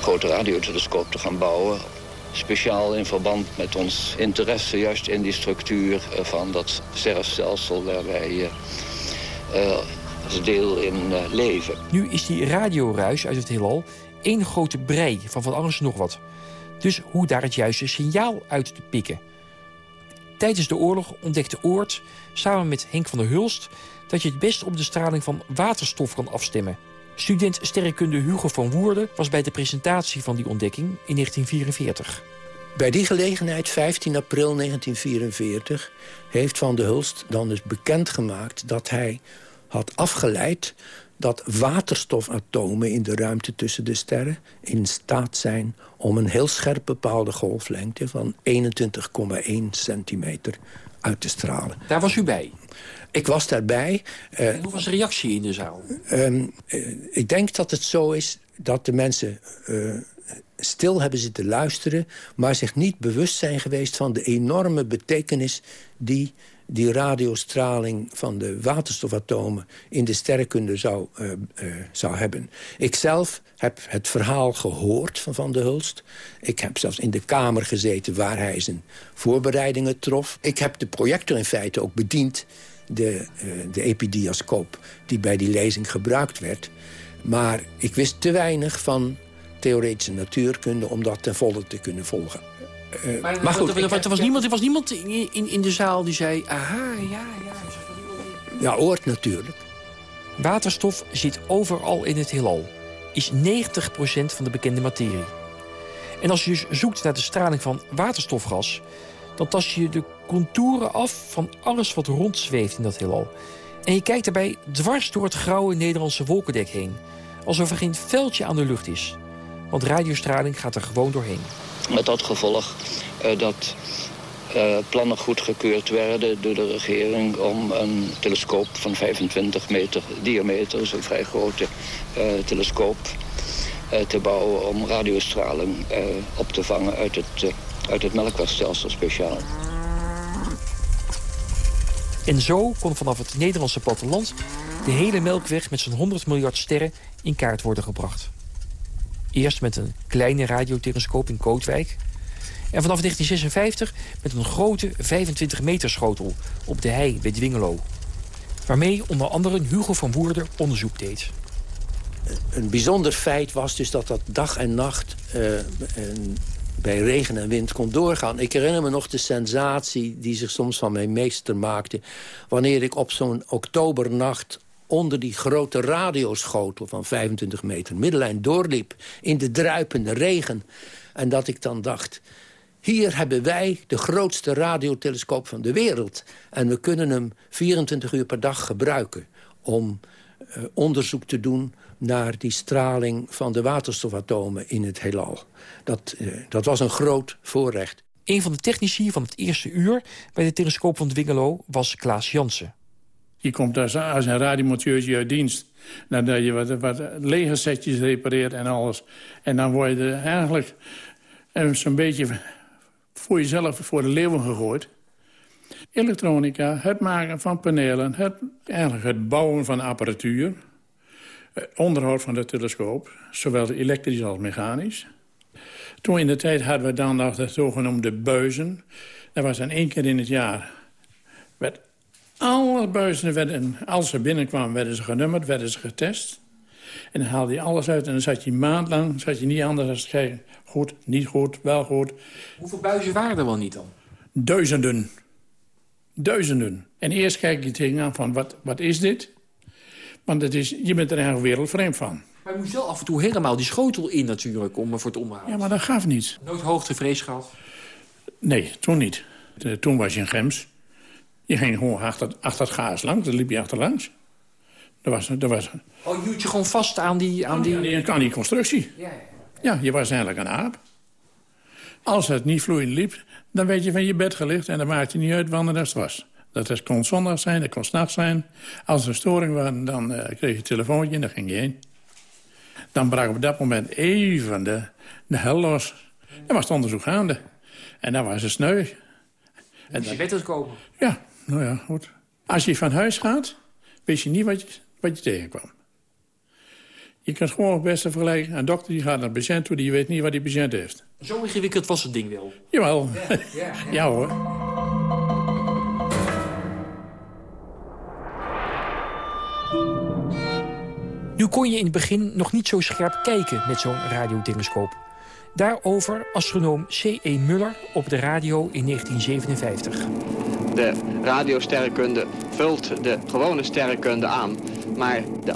grote radiotelescoop te gaan bouwen. Speciaal in verband met ons interesse juist in die structuur van dat sterrenstelsel waar wij als deel in leven. Nu is die radioruis uit het heelal één grote brei van van alles nog wat. Dus hoe daar het juiste signaal uit te pikken. Tijdens de oorlog ontdekte Oort samen met Henk van der Hulst... dat je het best op de straling van waterstof kan afstemmen. Student sterrenkunde Hugo van Woerden was bij de presentatie van die ontdekking in 1944. Bij die gelegenheid, 15 april 1944, heeft Van der Hulst dan dus bekendgemaakt... dat hij had afgeleid dat waterstofatomen in de ruimte tussen de sterren... in staat zijn om een heel scherp bepaalde golflengte... van 21,1 centimeter uit te stralen. Daar was u bij? Ik was daarbij. Uh, hoe was de reactie in de zaal? Uh, ik denk dat het zo is dat de mensen uh, stil hebben zitten luisteren... maar zich niet bewust zijn geweest van de enorme betekenis... die die radiostraling van de waterstofatomen in de sterrenkunde zou, uh, uh, zou hebben. Ik zelf heb het verhaal gehoord van Van de Hulst. Ik heb zelfs in de kamer gezeten waar hij zijn voorbereidingen trof. Ik heb de projector in feite ook bediend, de, uh, de epidiascoop die bij die lezing gebruikt werd. Maar ik wist te weinig van theoretische natuurkunde om dat ten volle te kunnen volgen. Uh, maar, maar, goed, er, er, was niemand, er was niemand in, in, in de zaal die zei... aha, ja, ja. Ja, oort natuurlijk. Waterstof zit overal in het heelal. Is 90% van de bekende materie. En als je dus zoekt naar de straling van waterstofgas... dan tast je de contouren af van alles wat rondzweeft in dat heelal. En je kijkt daarbij dwars door het grauwe Nederlandse wolkendek heen. Alsof er geen veldje aan de lucht is. Want radiostraling gaat er gewoon doorheen. Met dat gevolg uh, dat uh, plannen goedgekeurd werden door de regering... om een telescoop van 25 meter diameter, een vrij grote uh, telescoop... te bouwen om radiostraling op te vangen uit het, uit het melkwegstelsel speciaal. En zo kon vanaf het Nederlandse platteland... de hele melkweg met zijn 100 miljard sterren in kaart worden gebracht. Eerst met een kleine radiotelescoop in Kootwijk. En vanaf 1956 met een grote 25 meter schotel op de hei bij Dwingelo. Waarmee onder andere Hugo van Woerder onderzoek deed. Een bijzonder feit was dus dat dat dag en nacht uh, bij regen en wind kon doorgaan. Ik herinner me nog de sensatie die zich soms van mijn meester maakte... wanneer ik op zo'n oktobernacht onder die grote radioschotel van 25 meter middellijn doorliep... in de druipende regen. En dat ik dan dacht... Hier hebben wij de grootste radiotelescoop van de wereld. En we kunnen hem 24 uur per dag gebruiken... om uh, onderzoek te doen naar die straling van de waterstofatomen in het heelal. Dat, uh, dat was een groot voorrecht. Een van de technici van het eerste uur bij de telescoop van Dwingelo was Klaas Jansen. Je komt als, als een radiomonteurtje uit dienst. Nadat je wat, wat repareert en alles. En dan word je er eigenlijk zo'n beetje voor jezelf voor de leeuwen gegooid. Elektronica, het maken van panelen, het, eigenlijk het bouwen van apparatuur... onderhoud van de telescoop, zowel elektrisch als mechanisch. Toen in de tijd hadden we dan nog de zogenoemde buizen. Dat was dan één keer in het jaar. Alle buizen werden, als ze binnenkwamen, werden ze genummerd, werden ze getest. En dan haalde je alles uit en dan zat je maand lang zat je niet anders dan kijken. Goed, niet goed, wel goed. Hoeveel buizen waren er wel niet dan? Duizenden. Duizenden. En eerst kijk je tegenaan van, wat, wat is dit? Want het is, je bent er eigenlijk wereldvreemd van. Maar je moest wel af en toe helemaal die schotel in natuurlijk om, voor het onderhoud. Ja, maar dat gaf niet. Nooit hoogtevrees gehad? Nee, toen niet. Toen was je in Gems. Je ging gewoon achter, achter het gaas langs, dan liep je achterlangs. Er was, er was... Oh, je hield je gewoon vast aan die... Aan die... die, aan die constructie. Ja, ja. ja, je was eigenlijk een aap. Als het niet vloeiend liep, dan werd je van je bed gelicht... en dan maakte je niet uit wanneer het was. Dat kon zondag zijn, dat kon s'nachts zijn. Als er een storing was, dan uh, kreeg je een telefoontje en dan ging je heen. Dan brak op dat moment even de, de hel los. Dan was het onderzoek gaande. En dan was het sneu. En dan... je het kopen? Ja, nou ja, goed. Als je van huis gaat, wist je niet wat je, wat je tegenkwam. Je kunt gewoon het beste vergelijken. Een dokter die gaat naar een patiënt toe, die weet niet wat die patiënt heeft. Zo ingewikkeld was het ding wel. Jawel. Ja, ja. ja hoor. Nu kon je in het begin nog niet zo scherp kijken met zo'n radiotelescoop. Daarover astronoom C.E. Muller op de radio in 1957. De radiosterrenkunde vult de gewone sterrenkunde aan. Maar de,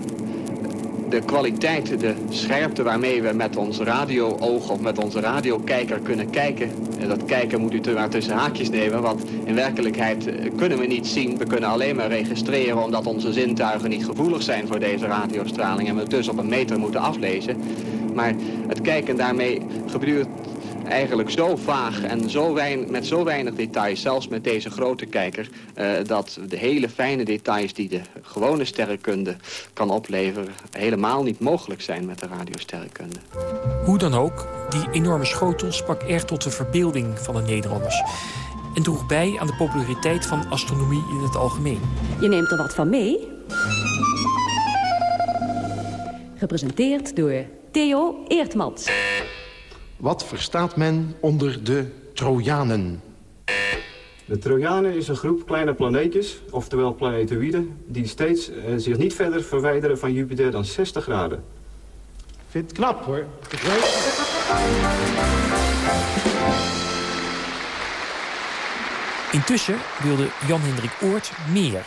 de kwaliteit, de scherpte waarmee we met ons radio-oog of met onze radiokijker kunnen kijken... en dat kijken moet u maar tussen haakjes nemen, want in werkelijkheid eh, kunnen we niet zien. We kunnen alleen maar registreren omdat onze zintuigen niet gevoelig zijn voor deze radiostraling... en we dus op een meter moeten aflezen. Maar het kijken daarmee gebeurt eigenlijk zo vaag en zo weinig, met zo weinig details, zelfs met deze grote kijker, uh, dat de hele fijne details die de gewone sterrenkunde kan opleveren, helemaal niet mogelijk zijn met de radiosterrenkunde. Hoe dan ook, die enorme schotel sprak erg tot de verbeelding van de Nederlanders. En droeg bij aan de populariteit van astronomie in het algemeen. Je neemt er wat van mee. Gepresenteerd door Theo Eertmans. Wat verstaat men onder de Trojanen? De Trojanen is een groep kleine planeetjes, oftewel planetoïden... die steeds eh, zich niet verder verwijderen van Jupiter dan 60 graden. Vind het knap, hoor. Intussen wilde Jan Hendrik Oort meer.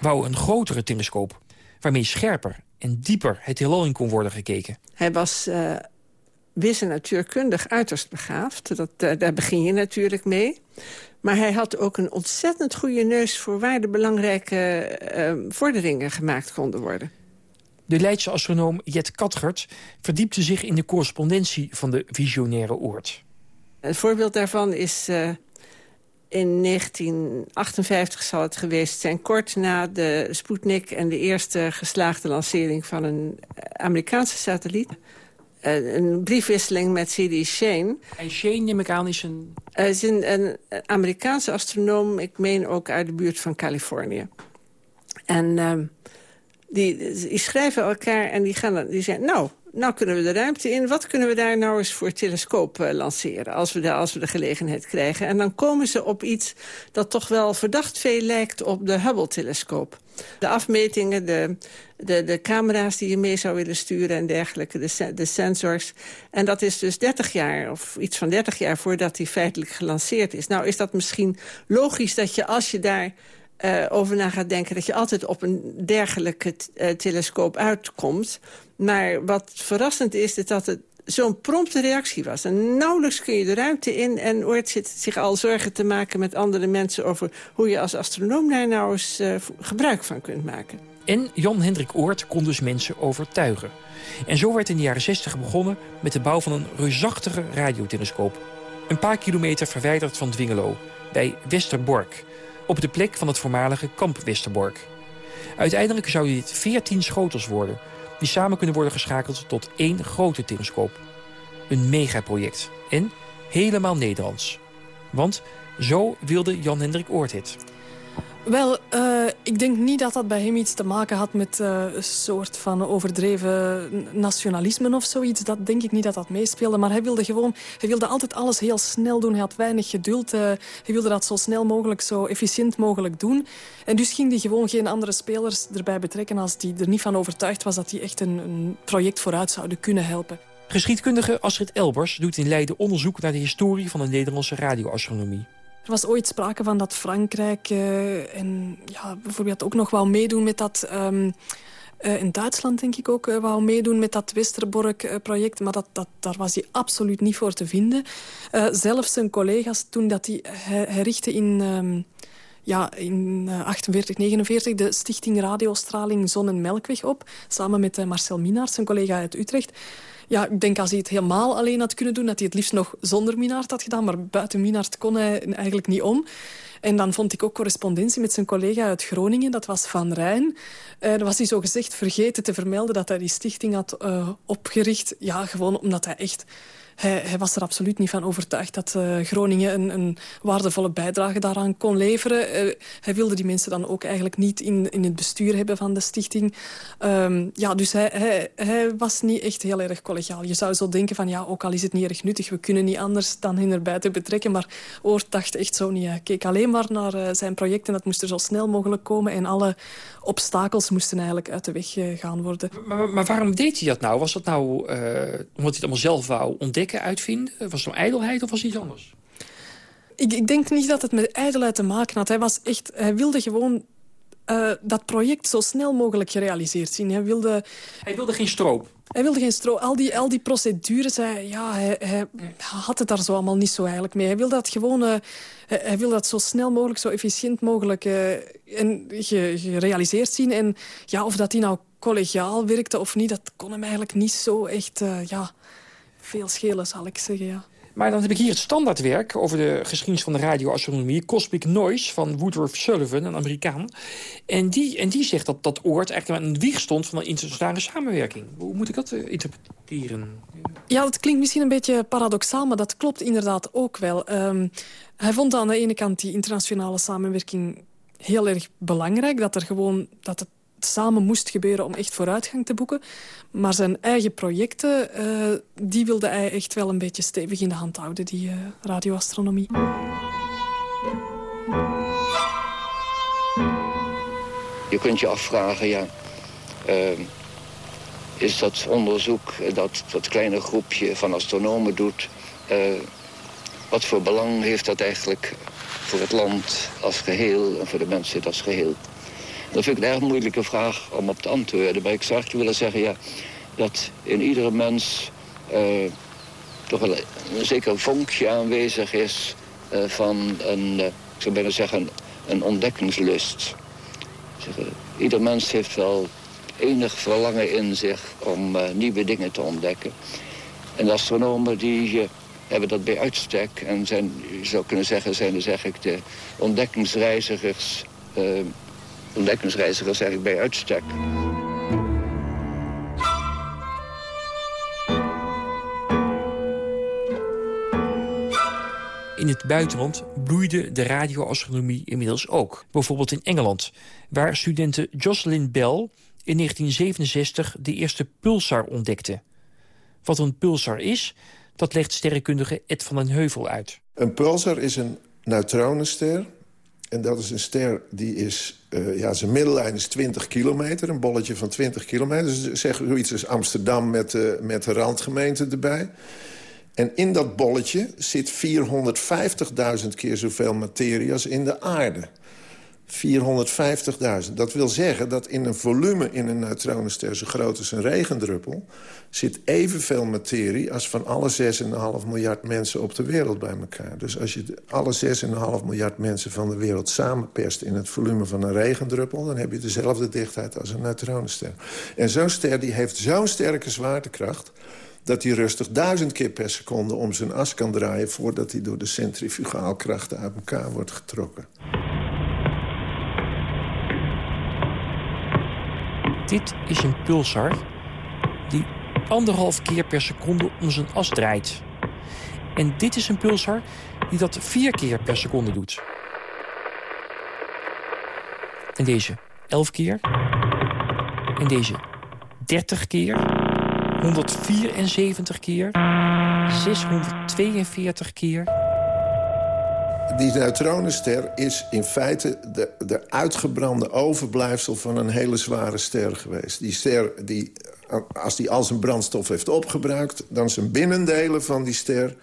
Wou een grotere telescoop, waarmee scherper en dieper het heelal in kon worden gekeken. Hij was uh, wis- en natuurkundig uiterst begaafd. Dat, daar begin je natuurlijk mee. Maar hij had ook een ontzettend goede neus... voor waar de belangrijke uh, vorderingen gemaakt konden worden. De Leidse astronoom Jet Katgert verdiepte zich in de correspondentie van de visionaire Oort. Een voorbeeld daarvan is in 1958 zal het geweest zijn, kort na de Sputnik... en de eerste geslaagde lancering van een Amerikaanse satelliet. Uh, een briefwisseling met C.D. Shane. En Shane, neem ik aan, is een... Uh, is een, een, Amerikaanse astronoom, ik meen ook uit de buurt van Californië. En uh, die, die, schrijven elkaar en die, gaan, die zeggen... nou, nou kunnen we de ruimte in. Wat kunnen we daar nou eens voor telescoop uh, lanceren... Als we, de, als we de gelegenheid krijgen? En dan komen ze op iets dat toch wel verdacht veel lijkt op de Hubble-telescoop. De afmetingen, de, de, de camera's die je mee zou willen sturen en dergelijke, de, de sensors. En dat is dus 30 jaar, of iets van 30 jaar voordat die feitelijk gelanceerd is. Nou is dat misschien logisch dat je als je daar uh, over na gaat denken... dat je altijd op een dergelijke uh, telescoop uitkomt. Maar wat verrassend is, is dat het zo'n prompte reactie was. En nauwelijks kun je de ruimte in en Oort zit zich al zorgen te maken met andere mensen... over hoe je als astronoom daar nou eens uh, gebruik van kunt maken. En Jan Hendrik Oort kon dus mensen overtuigen. En zo werd in de jaren 60 begonnen met de bouw van een reusachtige radiotelescoop. Een paar kilometer verwijderd van Dwingelo, bij Westerbork op de plek van het voormalige kamp Westerbork. Uiteindelijk zouden dit 14 schotels worden... die samen kunnen worden geschakeld tot één grote telescoop. Een megaproject. En helemaal Nederlands. Want zo wilde Jan Hendrik Oort het. Wel, uh, ik denk niet dat dat bij hem iets te maken had met uh, een soort van overdreven nationalisme of zoiets. Dat denk ik niet dat dat meespeelde. Maar hij wilde gewoon, hij wilde altijd alles heel snel doen. Hij had weinig geduld. Uh, hij wilde dat zo snel mogelijk, zo efficiënt mogelijk doen. En dus ging hij gewoon geen andere spelers erbij betrekken als die er niet van overtuigd was dat die echt een, een project vooruit zouden kunnen helpen. Geschiedkundige Astrid Elbers doet in Leiden onderzoek naar de historie van de Nederlandse radioastronomie. Er was ooit sprake van dat Frankrijk uh, en ja, bijvoorbeeld ook nog wou meedoen met dat... Um, in Duitsland denk ik ook uh, wou meedoen met dat Westerbork-project. maar dat, dat, daar was hij absoluut niet voor te vinden. zelfs zijn collega's toen dat hij herrichtte in... Um, ja, in 48, 49 de Stichting Radiostraling Zon en Melkweg op. Samen met Marcel Minaert, zijn collega uit Utrecht. Ja, ik denk als hij het helemaal alleen had kunnen doen... dat hij het liefst nog zonder Minaert had gedaan. Maar buiten Minaert kon hij eigenlijk niet om. En dan vond ik ook correspondentie met zijn collega uit Groningen. Dat was Van Rijn. Uh, dan was hij zo gezegd vergeten te vermelden dat hij die stichting had uh, opgericht. Ja, gewoon omdat hij echt hij, was er absoluut niet van overtuigd dat uh, Groningen een, een, waardevolle bijdrage daaraan kon leveren. Uh, hij wilde die mensen dan ook eigenlijk niet in, in het bestuur hebben van de stichting. Um, ja, dus hij, was niet echt heel erg collegiaal. Je zou zo denken van, ja, ook al is het niet erg nuttig, we kunnen niet anders dan hen erbij te betrekken. Maar Oort dacht echt zo niet. Hij keek alleen maar naar uh, zijn project en dat moest er zo snel mogelijk komen. En alle obstakels moesten eigenlijk uit de weg gaan worden. Maar, maar, waarom deed hij dat nou? Was dat nou omdat hij het allemaal zelf wou ontdekken, uitvinden? Was het nou ijdelheid of was het iets anders? Ik, ik, denk niet dat het met ijdelheid te maken had. Hij, was echt, hij wilde gewoon uh, dat project zo snel mogelijk gerealiseerd zien. Hij wilde, hij wilde geen stroop. Hij wilde geen stroop. Al die, al die procedures, hij, ja, hij, hij, had het daar zo allemaal niet zo eigenlijk mee. Hij wilde dat gewoon... Uh, hij wilde dat zo snel mogelijk, zo efficiënt mogelijk uh, en ge, gerealiseerd zien. En ja, of dat hij nou collegiaal werkte of niet, dat kon hem eigenlijk niet zo echt... ja, veel schelen, zal ik zeggen, ja. Maar dan heb ik hier het standaardwerk over de geschiedenis van de radioastronomie... Cosmic Noise van Woodrow Sullivan, een Amerikaan. En die, en die zegt dat dat oord eigenlijk aan een wieg stond... van een internationale samenwerking. Hoe moet ik dat uh, interpreteren? Ja, dat klinkt misschien een beetje paradoxaal... maar dat klopt inderdaad ook wel. Um, hij vond aan de ene kant die internationale samenwerking heel erg belangrijk. Dat er gewoon dat het samen moest gebeuren om echt vooruitgang te boeken. Maar zijn eigen projecten, uh, die wilde hij echt wel een beetje stevig in de hand houden, die uh, radioastronomie. Je kunt je afvragen, ja, uh, is dat onderzoek dat dat kleine groepje van astronomen doet... wat voor belang heeft dat eigenlijk voor het land als geheel en voor de mensen als geheel? Dat vind ik een erg moeilijke vraag om op te antwoorden. Maar ik zou je willen zeggen ja, dat in iedere mens uh, toch wel een zeker vonkje aanwezig is uh, van een, uh, ik zou bijna zeggen, een ontdekkingslust. Zeg, ieder mens heeft wel enig verlangen in zich om nieuwe dingen te ontdekken. En de astronomen die hebben dat bij uitstek en zijn, je zou kunnen zeggen, zijn dus eigenlijk de ontdekkingsreizigers ontdekkingsreizigers eigenlijk bij uitstek. In het buitenland bloeide de radioastronomie inmiddels ook. Bijvoorbeeld in Engeland, waar studenten Jocelyn Bell in 1967 de eerste pulsar ontdekte. Wat een pulsar is, dat legt sterrenkundige Ed van den Heuvel uit. Een pulsar is een neutronenster en dat is een ster die is... Uh, ja, zijn middellijn is 20 kilometer. Een bolletje van 20 kilometer. Dus zeg zoiets als Amsterdam met, uh, met de randgemeente erbij. En in dat bolletje zit 450.000 keer zoveel materie als in de aarde. 450.000. Dat wil zeggen dat in een volume in een neutronenster... zo groot als een regendruppel... zit evenveel materie als van alle 6,5 miljard mensen op de wereld bij elkaar. Dus als je alle 6,5 miljard mensen van de wereld samenperst... in het volume van een regendruppel... dan heb je dezelfde dichtheid als een neutronenster. En zo'n ster die heeft zo'n sterke zwaartekracht dat hij rustig duizend keer per seconde om zijn as kan draaien... voordat hij door de centrifugaalkrachten uit elkaar wordt getrokken. Dit is een pulsar die anderhalf keer per seconde om zijn as draait. En dit is een pulsar die dat vier keer per seconde doet. En deze 11 keer. En deze 30 keer. 174 keer. 642 keer die neutronenster is in feite de, de uitgebrande overblijfsel van een hele zware ster geweest. Die ster, die, als die al zijn brandstof heeft opgebruikt... dan zijn binnendelen van die ster...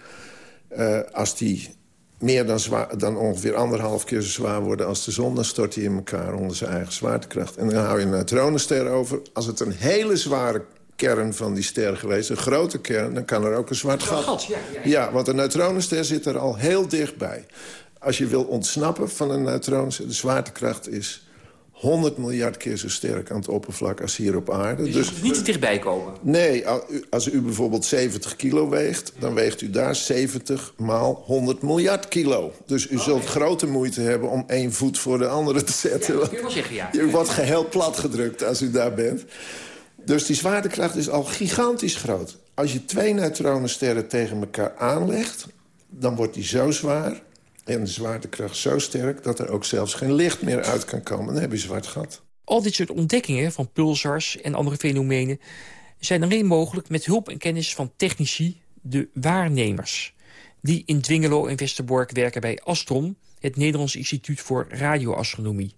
Uh, als die meer dan, zwaar, dan ongeveer anderhalf keer zo zwaar worden als de zon... dan stort hij in elkaar onder zijn eigen zwaartekracht. En dan hou je een neutronenster over. Als het een hele zware kern van die ster geweest, een grote kern... dan kan er ook een zwart gat... ja, ja, ja. want een neutronenster zit er al heel dichtbij. Als je wil ontsnappen van een neutronenster... de zwaartekracht is 100 miljard keer zo sterk aan het oppervlak als hier op aarde. Dus, dus niet te dichtbij komen? Nee, als u bijvoorbeeld 70 kilo weegt... dan weegt u daar 70 maal 100 miljard kilo. Dus u zult grote moeite hebben om één voet voor de andere te zetten. Ja, dat kun je wel zeggen, ja. U wordt geheel platgedrukt als u daar bent. Dus die zwaartekracht is al gigantisch groot. als je twee neutronensterren tegen elkaar aanlegt... dan wordt die zo zwaar en de zwaartekracht zo sterk... dat er ook zelfs geen licht meer uit kan komen. Dan heb je zwart gat. Al dit soort ontdekkingen van pulsars en andere fenomenen... zijn alleen mogelijk met hulp en kennis van technici, de waarnemers... die in Dwingelo en Westerbork werken bij Astron... het Nederlands Instituut voor Radioastronomie.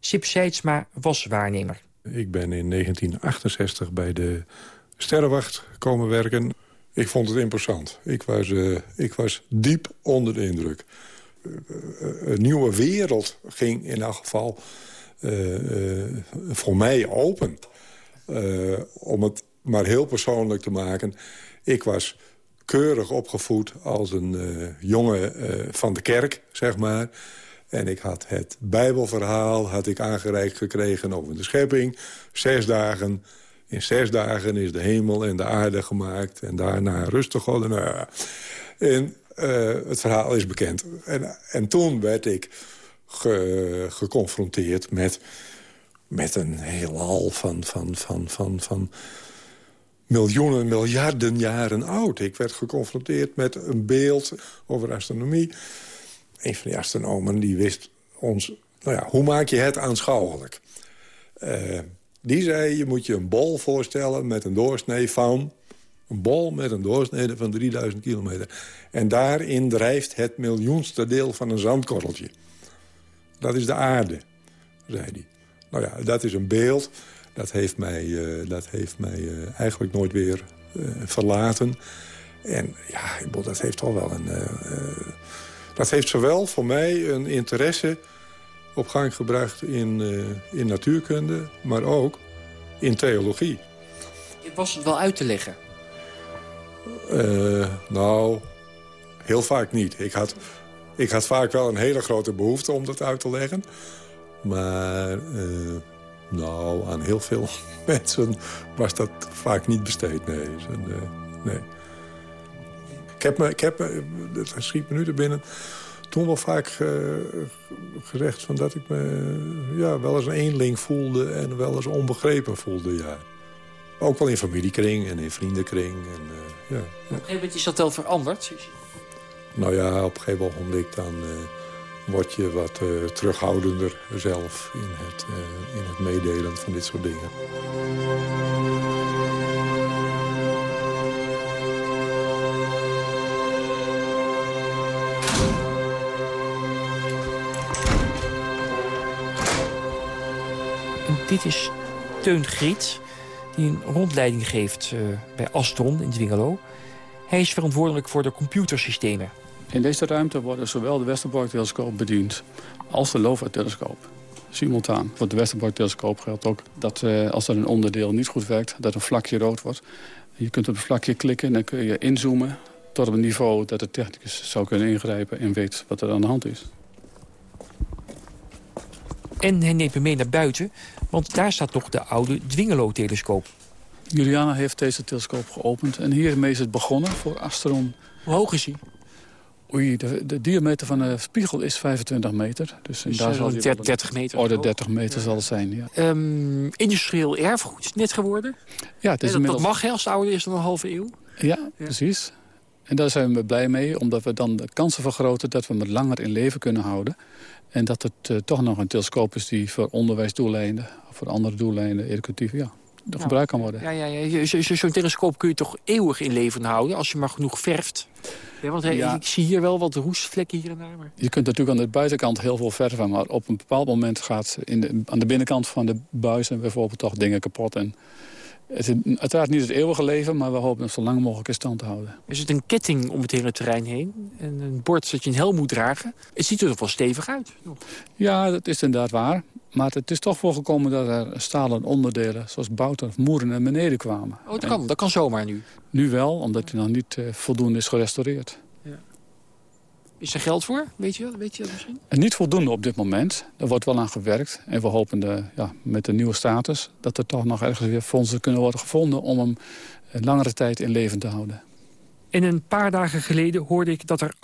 Sip Seidsma was waarnemer. Ik ben in 1968 bij de Sterrenwacht komen werken. Ik vond het interessant. Ik was, uh, ik was diep onder de indruk. Uh, een nieuwe wereld ging in elk geval uh, voor mij open. om het maar heel persoonlijk te maken. Ik was keurig opgevoed als een jongen van de kerk, zeg maar. En ik had het bijbelverhaal had ik aangereikt gekregen over de schepping. Zes dagen in zes dagen is de hemel en de aarde gemaakt. En daarna rustig God. Nou en uh, het verhaal is bekend. En, en toen werd ik ge, geconfronteerd met, met een heelal van, van, van, van, van miljoenen, miljarden jaren oud. Ik werd geconfronteerd met een beeld over astronomie. Een van die astronomen die wist ons... Nou ja, hoe maak je het aanschouwelijk? Uh, die zei, je moet je een bol voorstellen met een doorsnee van... een bol met een doorsnede van 3000 kilometer. En daarin drijft het miljoenste deel van een zandkorreltje. Dat is de aarde, zei hij. Nou ja, dat is een beeld. Dat heeft mij, uh, dat heeft mij uh, eigenlijk nooit weer uh, verlaten. En ja, dat heeft toch wel een... dat heeft zowel voor mij een interesse op gang gebracht in, in natuurkunde, maar ook in theologie. Was het wel uit te leggen? Uh, nou, heel vaak niet. Ik had, ik had vaak wel een hele grote behoefte om dat uit te leggen. Maar uh, nou, aan heel veel mensen was dat vaak niet besteed. Nee. nee. Ik heb me, ik heb me, dat schiet me nu er binnen toen wel vaak gezegd van dat ik me ja, wel eens een eenling voelde... en wel eens onbegrepen voelde, ja. Ook wel in familiekring en in vriendenkring. En, uh, ja, Op een gegeven moment is dat wel veranderd? Nou ja, op een gegeven moment dan uh, word je wat terughoudender zelf... In het, in het meedelen van dit soort dingen. Dit is Teun Griet, die een rondleiding geeft uh, bij Astron in Dwingelo. Hij is verantwoordelijk voor de computersystemen. In deze ruimte worden zowel de Westerbork-telescoop bediend als de LOFA-telescoop. Simultaan. Voor de Westerbork-telescoop geldt ook dat uh, als er een onderdeel niet goed werkt... dat een vlakje rood wordt. Je kunt op het vlakje klikken en dan kun je inzoomen... tot op een niveau dat de technicus zou kunnen ingrijpen... en weet wat er aan de hand is. En hij neemt me mee naar buiten, want daar staat toch de oude Dwingelo-telescoop. Juliana heeft deze telescoop geopend en hiermee is het begonnen voor Astron. Hoe hoog is hij? Oei, de, de, diameter van de spiegel is 25 meter. Dus, dus daar zal 30, 30 meter? Orde 30 meter zal het zijn, ja. Um, industrieel erfgoed net geworden? Ja, het is dat, inmiddels... dat mag, hè, als het ouder is dan een halve eeuw? Ja, ja, precies. En daar zijn we blij mee, omdat we dan de kansen vergroten... dat we hem langer in leven kunnen houden. En dat het uh, toch nog een telescoop is die voor onderwijsdoeleinden... of voor andere doeleinden, educatief, ja, nou, gebruikt kan worden. Ja, ja, ja. Zo'n telescoop kun je toch eeuwig in leven houden... als je maar genoeg verft. Ja, want ja. ik zie hier wel wat roestvlekken hier en daar. Maar... Je kunt natuurlijk aan de buitenkant heel veel verven... maar op een bepaald moment gaat in de, aan de binnenkant van de buizen bijvoorbeeld toch dingen kapot... En, het is uiteraard niet het eeuwige leven, maar we hopen het zo lang mogelijk in stand te houden. Er zit een ketting om het hele terrein heen. En een bord dat je een helm moet dragen. Het ziet er toch wel stevig uit. Ja, dat is inderdaad waar. Maar het is toch voorgekomen dat er stalen onderdelen... zoals bouten of moeren naar beneden kwamen. Oh, dat kan, dat kan zomaar nu? Nu wel, omdat hij nog niet uh, voldoende is gerestaureerd. Is er geld voor? Weet je, dat? Weet je dat misschien? En niet voldoende op dit moment. Er wordt wel aan gewerkt. En we hopen de, ja, met de nieuwe status... dat er toch nog ergens weer fondsen kunnen worden gevonden... om hem een langere tijd in leven te houden. En een paar dagen geleden hoorde ik dat er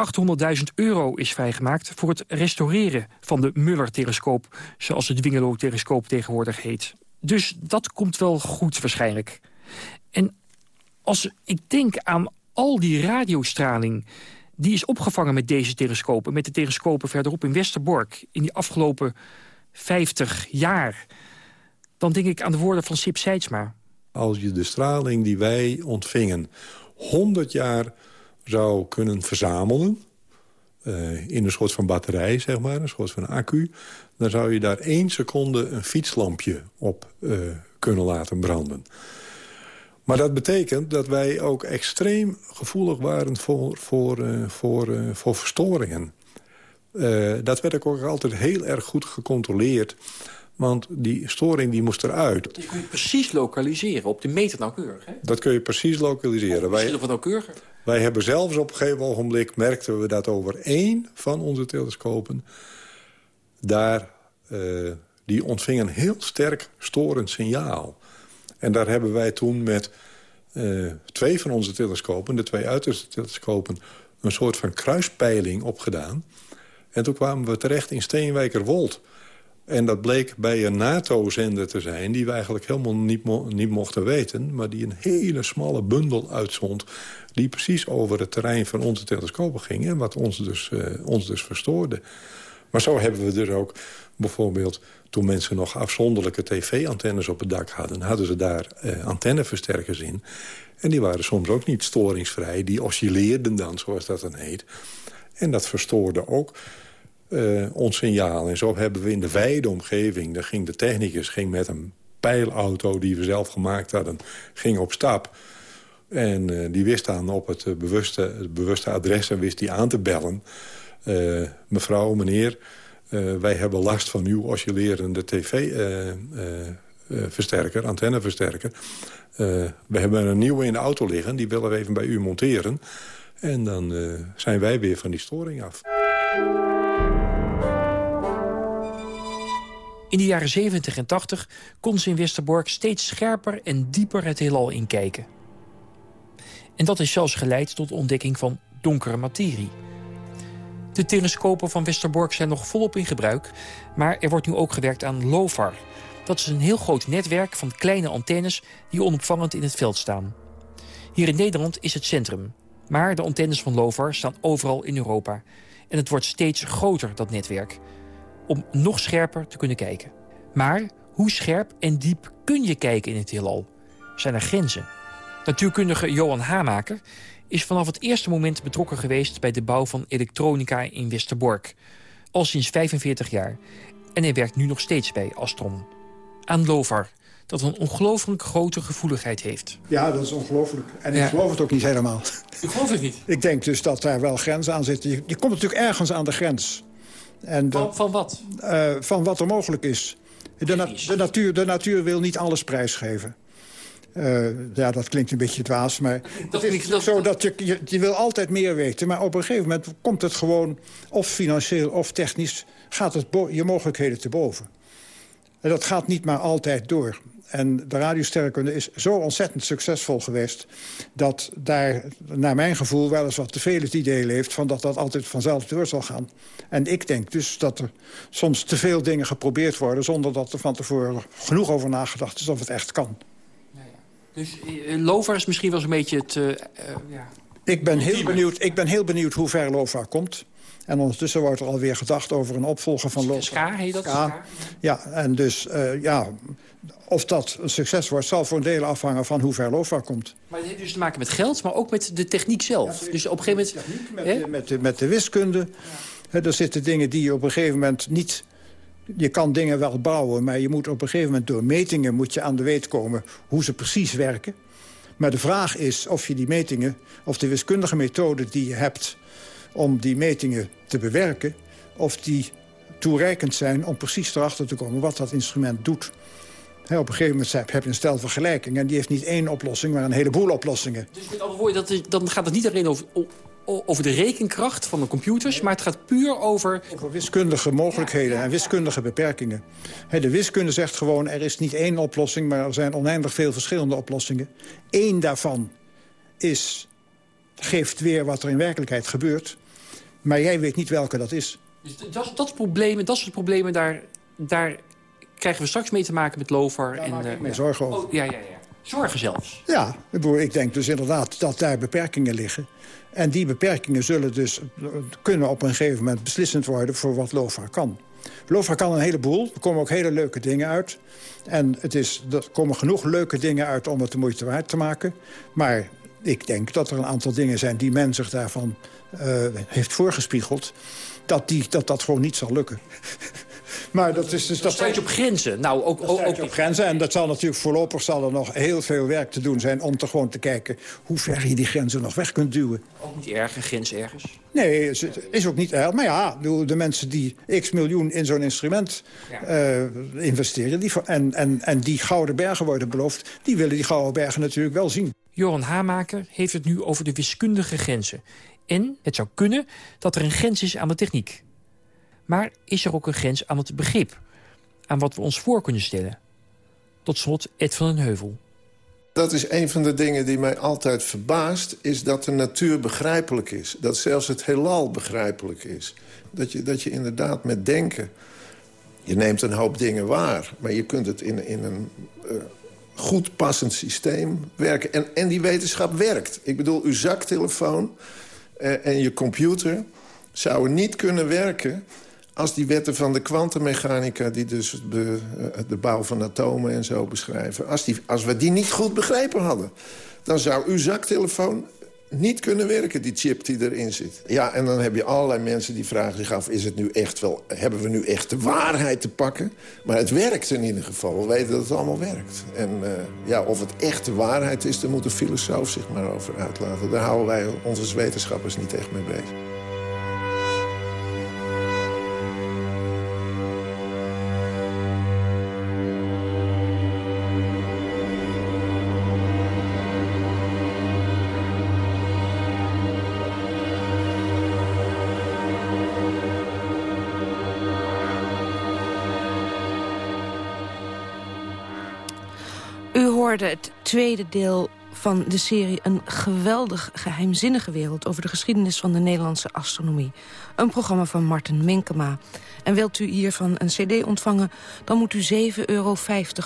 800.000 euro is vrijgemaakt... voor het restaureren van de Muller-telescoop... zoals de Dwingelo-telescoop tegenwoordig heet. Dus dat komt wel goed waarschijnlijk. En als ik denk aan al die radiostraling... die is opgevangen met deze telescopen... met de telescopen verderop in Westerbork... in die afgelopen 50 jaar... dan denk ik aan de woorden van Sip Seidsma. Als je de straling die wij ontvingen 100 jaar zou kunnen verzamelen... Uh, in een soort van batterij, zeg maar, een soort van accu... dan zou je daar één seconde een fietslampje op uh, kunnen laten branden. Maar dat betekent dat wij ook extreem gevoelig waren voor, voor, uh, voor, voor verstoringen. dat werd ook altijd heel erg goed gecontroleerd. Want die storing die moest eruit. Dat kun je precies lokaliseren, op de meter nauwkeurig. Hè? Dat kun je precies lokaliseren. Wij, wat nauwkeuriger. Wij hebben zelfs op een gegeven ogenblik... merkten we dat over één van onze telescopen... daar, die ontving een heel sterk storend signaal. En daar hebben wij toen met uh, twee van onze telescopen... de twee uiterste telescopen... een soort van kruispeiling opgedaan. En toen kwamen we terecht in Steenwijkerwold... En dat bleek bij een NATO-zender te zijn... die we eigenlijk helemaal niet, niet mochten weten... maar die een hele smalle bundel uitzond... die precies over het terrein van onze telescopen ging... en wat ons dus, uh, ons dus verstoorde. Maar zo hebben we er ook bijvoorbeeld... toen mensen nog afzonderlijke tv-antennes op het dak hadden... hadden ze daar uh, antenneversterkers in. En die waren soms ook niet storingsvrij. Die oscilleerden dan, zoals dat dan heet. En dat verstoorde ook uh, ons signaal. En zo hebben we in de wijde omgeving... daar ging de technicus ging met een pijlauto die we zelf gemaakt hadden... ging op stap. En uh, die wist dan op het, uh, bewuste, het bewuste adres en wist die aan te bellen. Mevrouw, meneer, wij hebben last van uw oscillerende tv-versterker, antenneversterker. we hebben een nieuwe in de auto liggen, die willen we even bij u monteren. En dan zijn wij weer van die storing af. In de jaren 70 en 80 kon ze in Westerbork steeds scherper en dieper het heelal inkijken. En dat is zelfs geleid tot de ontdekking van donkere materie. De telescopen van Westerbork zijn nog volop in gebruik... maar er wordt nu ook gewerkt aan LOFAR. Dat is een heel groot netwerk van kleine antennes... die onopvallend in het veld staan. Hier in Nederland is het centrum. Maar de antennes van LOFAR staan overal in Europa. En het wordt steeds groter, dat netwerk om nog scherper te kunnen kijken. Maar hoe scherp en diep kun je kijken in het heelal? Zijn er grenzen? Natuurkundige Johan Hamaker is vanaf het eerste moment betrokken geweest... bij de bouw van elektronica in Westerbork. Al sinds 45 jaar. En hij werkt nu nog steeds bij Astron. Aan LOVAR, dat een ongelooflijk grote gevoeligheid heeft. Ja, dat is ongelooflijk. En ik geloof het ook niet helemaal. Ik geloof het niet? Ik denk dus dat daar wel grenzen aan zitten. Je, je komt natuurlijk ergens aan de grens. En van, van, wat? Uh, van wat er mogelijk is. De, na de, natuur, de natuur wil niet alles prijsgeven. Uh, ja, dat klinkt een beetje dwaas, maar dat het is dat, zo dat je, je, je, wil altijd meer weten. Maar op een gegeven moment komt het gewoon, of financieel of technisch... gaat het je mogelijkheden te boven. En dat gaat niet maar altijd door. En de radiosterrenkunde is zo ontzettend succesvol geweest... dat daar, naar mijn gevoel, wel eens wat te veel het idee leeft... van dat dat altijd vanzelf door zal gaan. En ik denk dus dat er soms te veel dingen geprobeerd worden... zonder dat er van tevoren genoeg over nagedacht is of het echt kan. Dus uh, Lovar is misschien wel eens een beetje het... Uh, uh, ja. ik, ben heel benieuwd, ik ben heel benieuwd hoe ver Lovar komt. En ondertussen wordt er alweer gedacht over een opvolger van Lovar. Ska, heet dat? Ska. Ja, en dus ja, of dat een succes wordt, zal voor een deel afhangen van hoe ver LOFA komt. Maar het heeft dus te maken met geld, maar ook met de techniek zelf. dus op een gegeven moment... Met, de, met, de, met de wiskunde. Ja. er zitten dingen die je op een gegeven moment niet... Je kan dingen wel bouwen, maar je moet op een gegeven moment door metingen... moet je aan de weet komen hoe ze precies werken. Maar de vraag is of je die metingen, of de wiskundige methode die je hebt... om die metingen te bewerken, of die toereikend zijn om precies erachter te komen wat dat instrument doet op een gegeven moment heb je een stel vergelijkingen... en die heeft niet één oplossing, maar een heleboel oplossingen. Dus met andere woorden, dan gaat het niet alleen over, over de rekenkracht van de computers... maar het gaat puur over... Over wiskundige mogelijkheden en wiskundige beperkingen. de wiskunde zegt gewoon, er is niet één oplossing... maar er zijn oneindig veel verschillende oplossingen. Eén daarvan is, geeft weer wat er in werkelijkheid gebeurt... maar jij weet niet welke dat is. Dus dat, dat, problemen, dat soort problemen, daar, daar krijgen we straks mee te maken met Lover. Daar en, maak ik uh, zorgen over. Oh, ja, ja, ja. Zorgen zelfs? Ja, ik denk dus inderdaad dat daar beperkingen liggen. En die beperkingen zullen dus kunnen op een gegeven moment beslissend worden... voor wat LOFA kan. LOFA kan een heleboel. Er komen ook hele leuke dingen uit. En het is, er komen genoeg leuke dingen uit om het de moeite waard te maken. Maar ik denk dat er een aantal dingen zijn die men zich daarvan uh, heeft voorgespiegeld... Dat, die, dat dat gewoon niet zal lukken. Maar dat is dus... Dat staat je op grenzen. Nou, ook, ook, ook op grenzen. En dat zal natuurlijk voorlopig zal er nog heel veel werk te doen zijn... om te gewoon te kijken hoe ver je die grenzen nog weg kunt duwen. Ook niet erg, een grens ergens? Nee, is, is ook niet erg. Maar ja, de mensen die x miljoen in zo'n instrument uh, investeren... Die, en, en, en die gouden bergen worden beloofd... die willen die gouden bergen natuurlijk wel zien. Joran Hamaker heeft het nu over de wiskundige grenzen. En het zou kunnen dat er een grens is aan de techniek. Maar is er ook een grens aan het begrip? Aan wat we ons voor kunnen stellen? Tot slot Ed van den Heuvel. Dat is een van de dingen die mij altijd verbaast... is dat de natuur begrijpelijk is. Dat zelfs het heelal begrijpelijk is. Dat je, dat je inderdaad met denken... je neemt een hoop dingen waar... maar je kunt het in, in een uh, goed passend systeem werken. En, en die wetenschap werkt. Ik bedoel, uw zaktelefoon uh, en je computer zouden niet kunnen werken als die wetten van de kwantummechanica... die dus de, eh, de bouw van atomen en zo beschrijven... Als, die, als we die niet goed begrepen hadden... dan zou uw zaktelefoon niet kunnen werken, die chip die erin zit. Ja, en dan heb je allerlei mensen die vragen zich af... Is het nu echt wel, hebben we nu echt de waarheid te pakken? Maar het werkt in ieder geval. We weten dat het allemaal werkt. En uh, ja, of het echt de waarheid is... daar moet de filosoof zich maar over uitlaten. Daar houden wij onze wetenschappers niet echt mee bezig. Hoorde het tweede deel van de serie Een geweldig geheimzinnige wereld... over de geschiedenis van de Nederlandse astronomie. Een programma van Martin Minkema. En wilt u hiervan een cd ontvangen... dan moet u 7,50 euro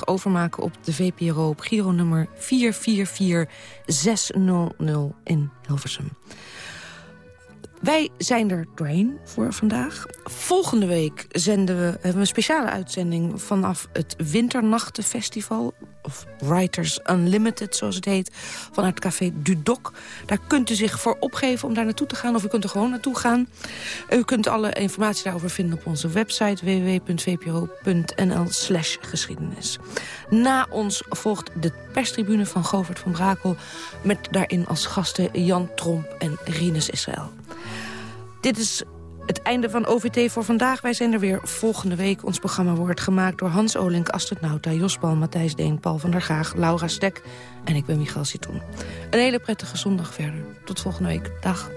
overmaken op de VPRO op Giro nummer 444600 in Hilversum. Wij zijn er doorheen voor vandaag. Volgende week zenden we, hebben we een speciale uitzending... vanaf het Winternachtenfestival of Writers Unlimited, zoals het heet, vanuit Café Dudok. Daar kunt u zich voor opgeven om daar naartoe te gaan, of u kunt er gewoon naartoe gaan. U kunt alle informatie daarover vinden op onze website www.vpro.nl slash geschiedenis. Na ons volgt de perstribune van Govert van Brakel... met daarin als gasten Jan Tromp en Rinus Israël. Dit is het einde van OVT voor vandaag. Wij zijn er weer volgende week. Ons programma wordt gemaakt door Hans Olink, Astrid Nauta... Jos Bal, Matthijs Deen, Paul van der Gaag, Laura Stek... en ik ben Michael Citroen. Een hele prettige zondag verder. Tot volgende week. Dag.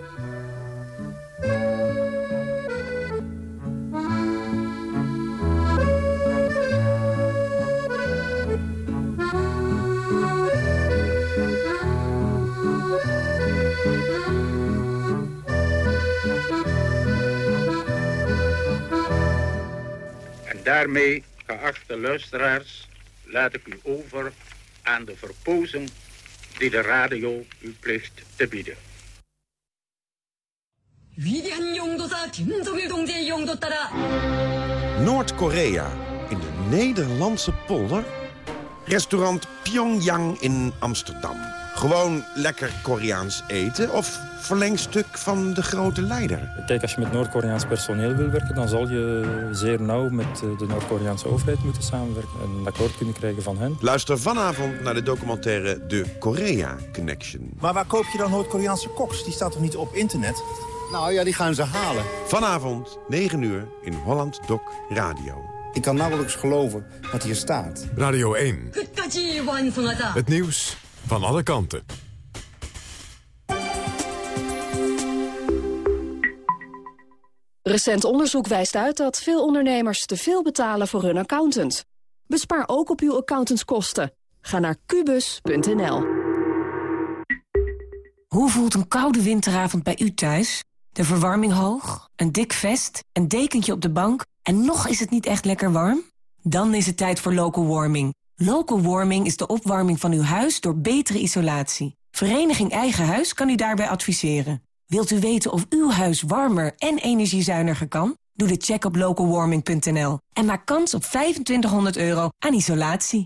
Daarmee, geachte luisteraars, laat ik u over aan de verpozen die de radio u plicht te bieden. Noord-Korea, in de Nederlandse polder. Restaurant Pyongyang in Amsterdam. Gewoon lekker Koreaans eten of verlengstuk van de grote leider? Kijk, als je met Noord-Koreaans personeel wil werken... dan zal je zeer nauw met eh, de Noord-Koreaanse overheid moeten samenwerken... en een akkoord kunnen krijgen van hen. Luister vanavond naar de documentaire De Korea Connection. Maar waar koop je dan Noord-Koreaanse koks? Die staat toch niet op internet? Nou ja, die gaan ze halen. Vanavond, 9 uur, in Holland Doc Radio. Ik kan nauwelijks geloven wat hier staat. Radio 1. Het nieuws van alle kanten. Recent onderzoek wijst uit dat veel ondernemers te veel betalen voor hun accountant. Bespaar ook op uw accountantskosten. Ga naar kubus.nl. Hoe voelt een koude winteravond bij u thuis? De verwarming hoog, een dik vest, een dekentje op de bank... en nog is het niet echt lekker warm? Dan is het tijd voor local warming. Local warming is de opwarming van uw huis door betere isolatie. Vereniging Eigen Huis kan u daarbij adviseren. Wilt u weten of uw huis warmer en energiezuiniger kan? Doe de check op localwarming.nl en maak kans op 2500 euro aan isolatie.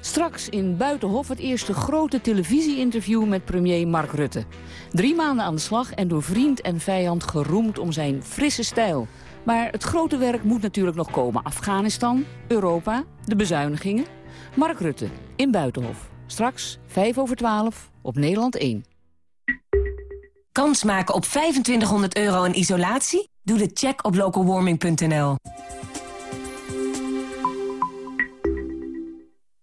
Straks in Buitenhof het eerste grote televisie-interview met premier Mark Rutte. Drie maanden aan de slag en door vriend en vijand geroemd om zijn frisse stijl. Maar het grote werk moet natuurlijk nog komen. Afghanistan, Europa, de bezuinigingen. Mark Rutte in Buitenhof. Straks 5 over 12 op Nederland 1. Kans maken op 2500 euro aan isolatie? Doe de check op localwarming.nl.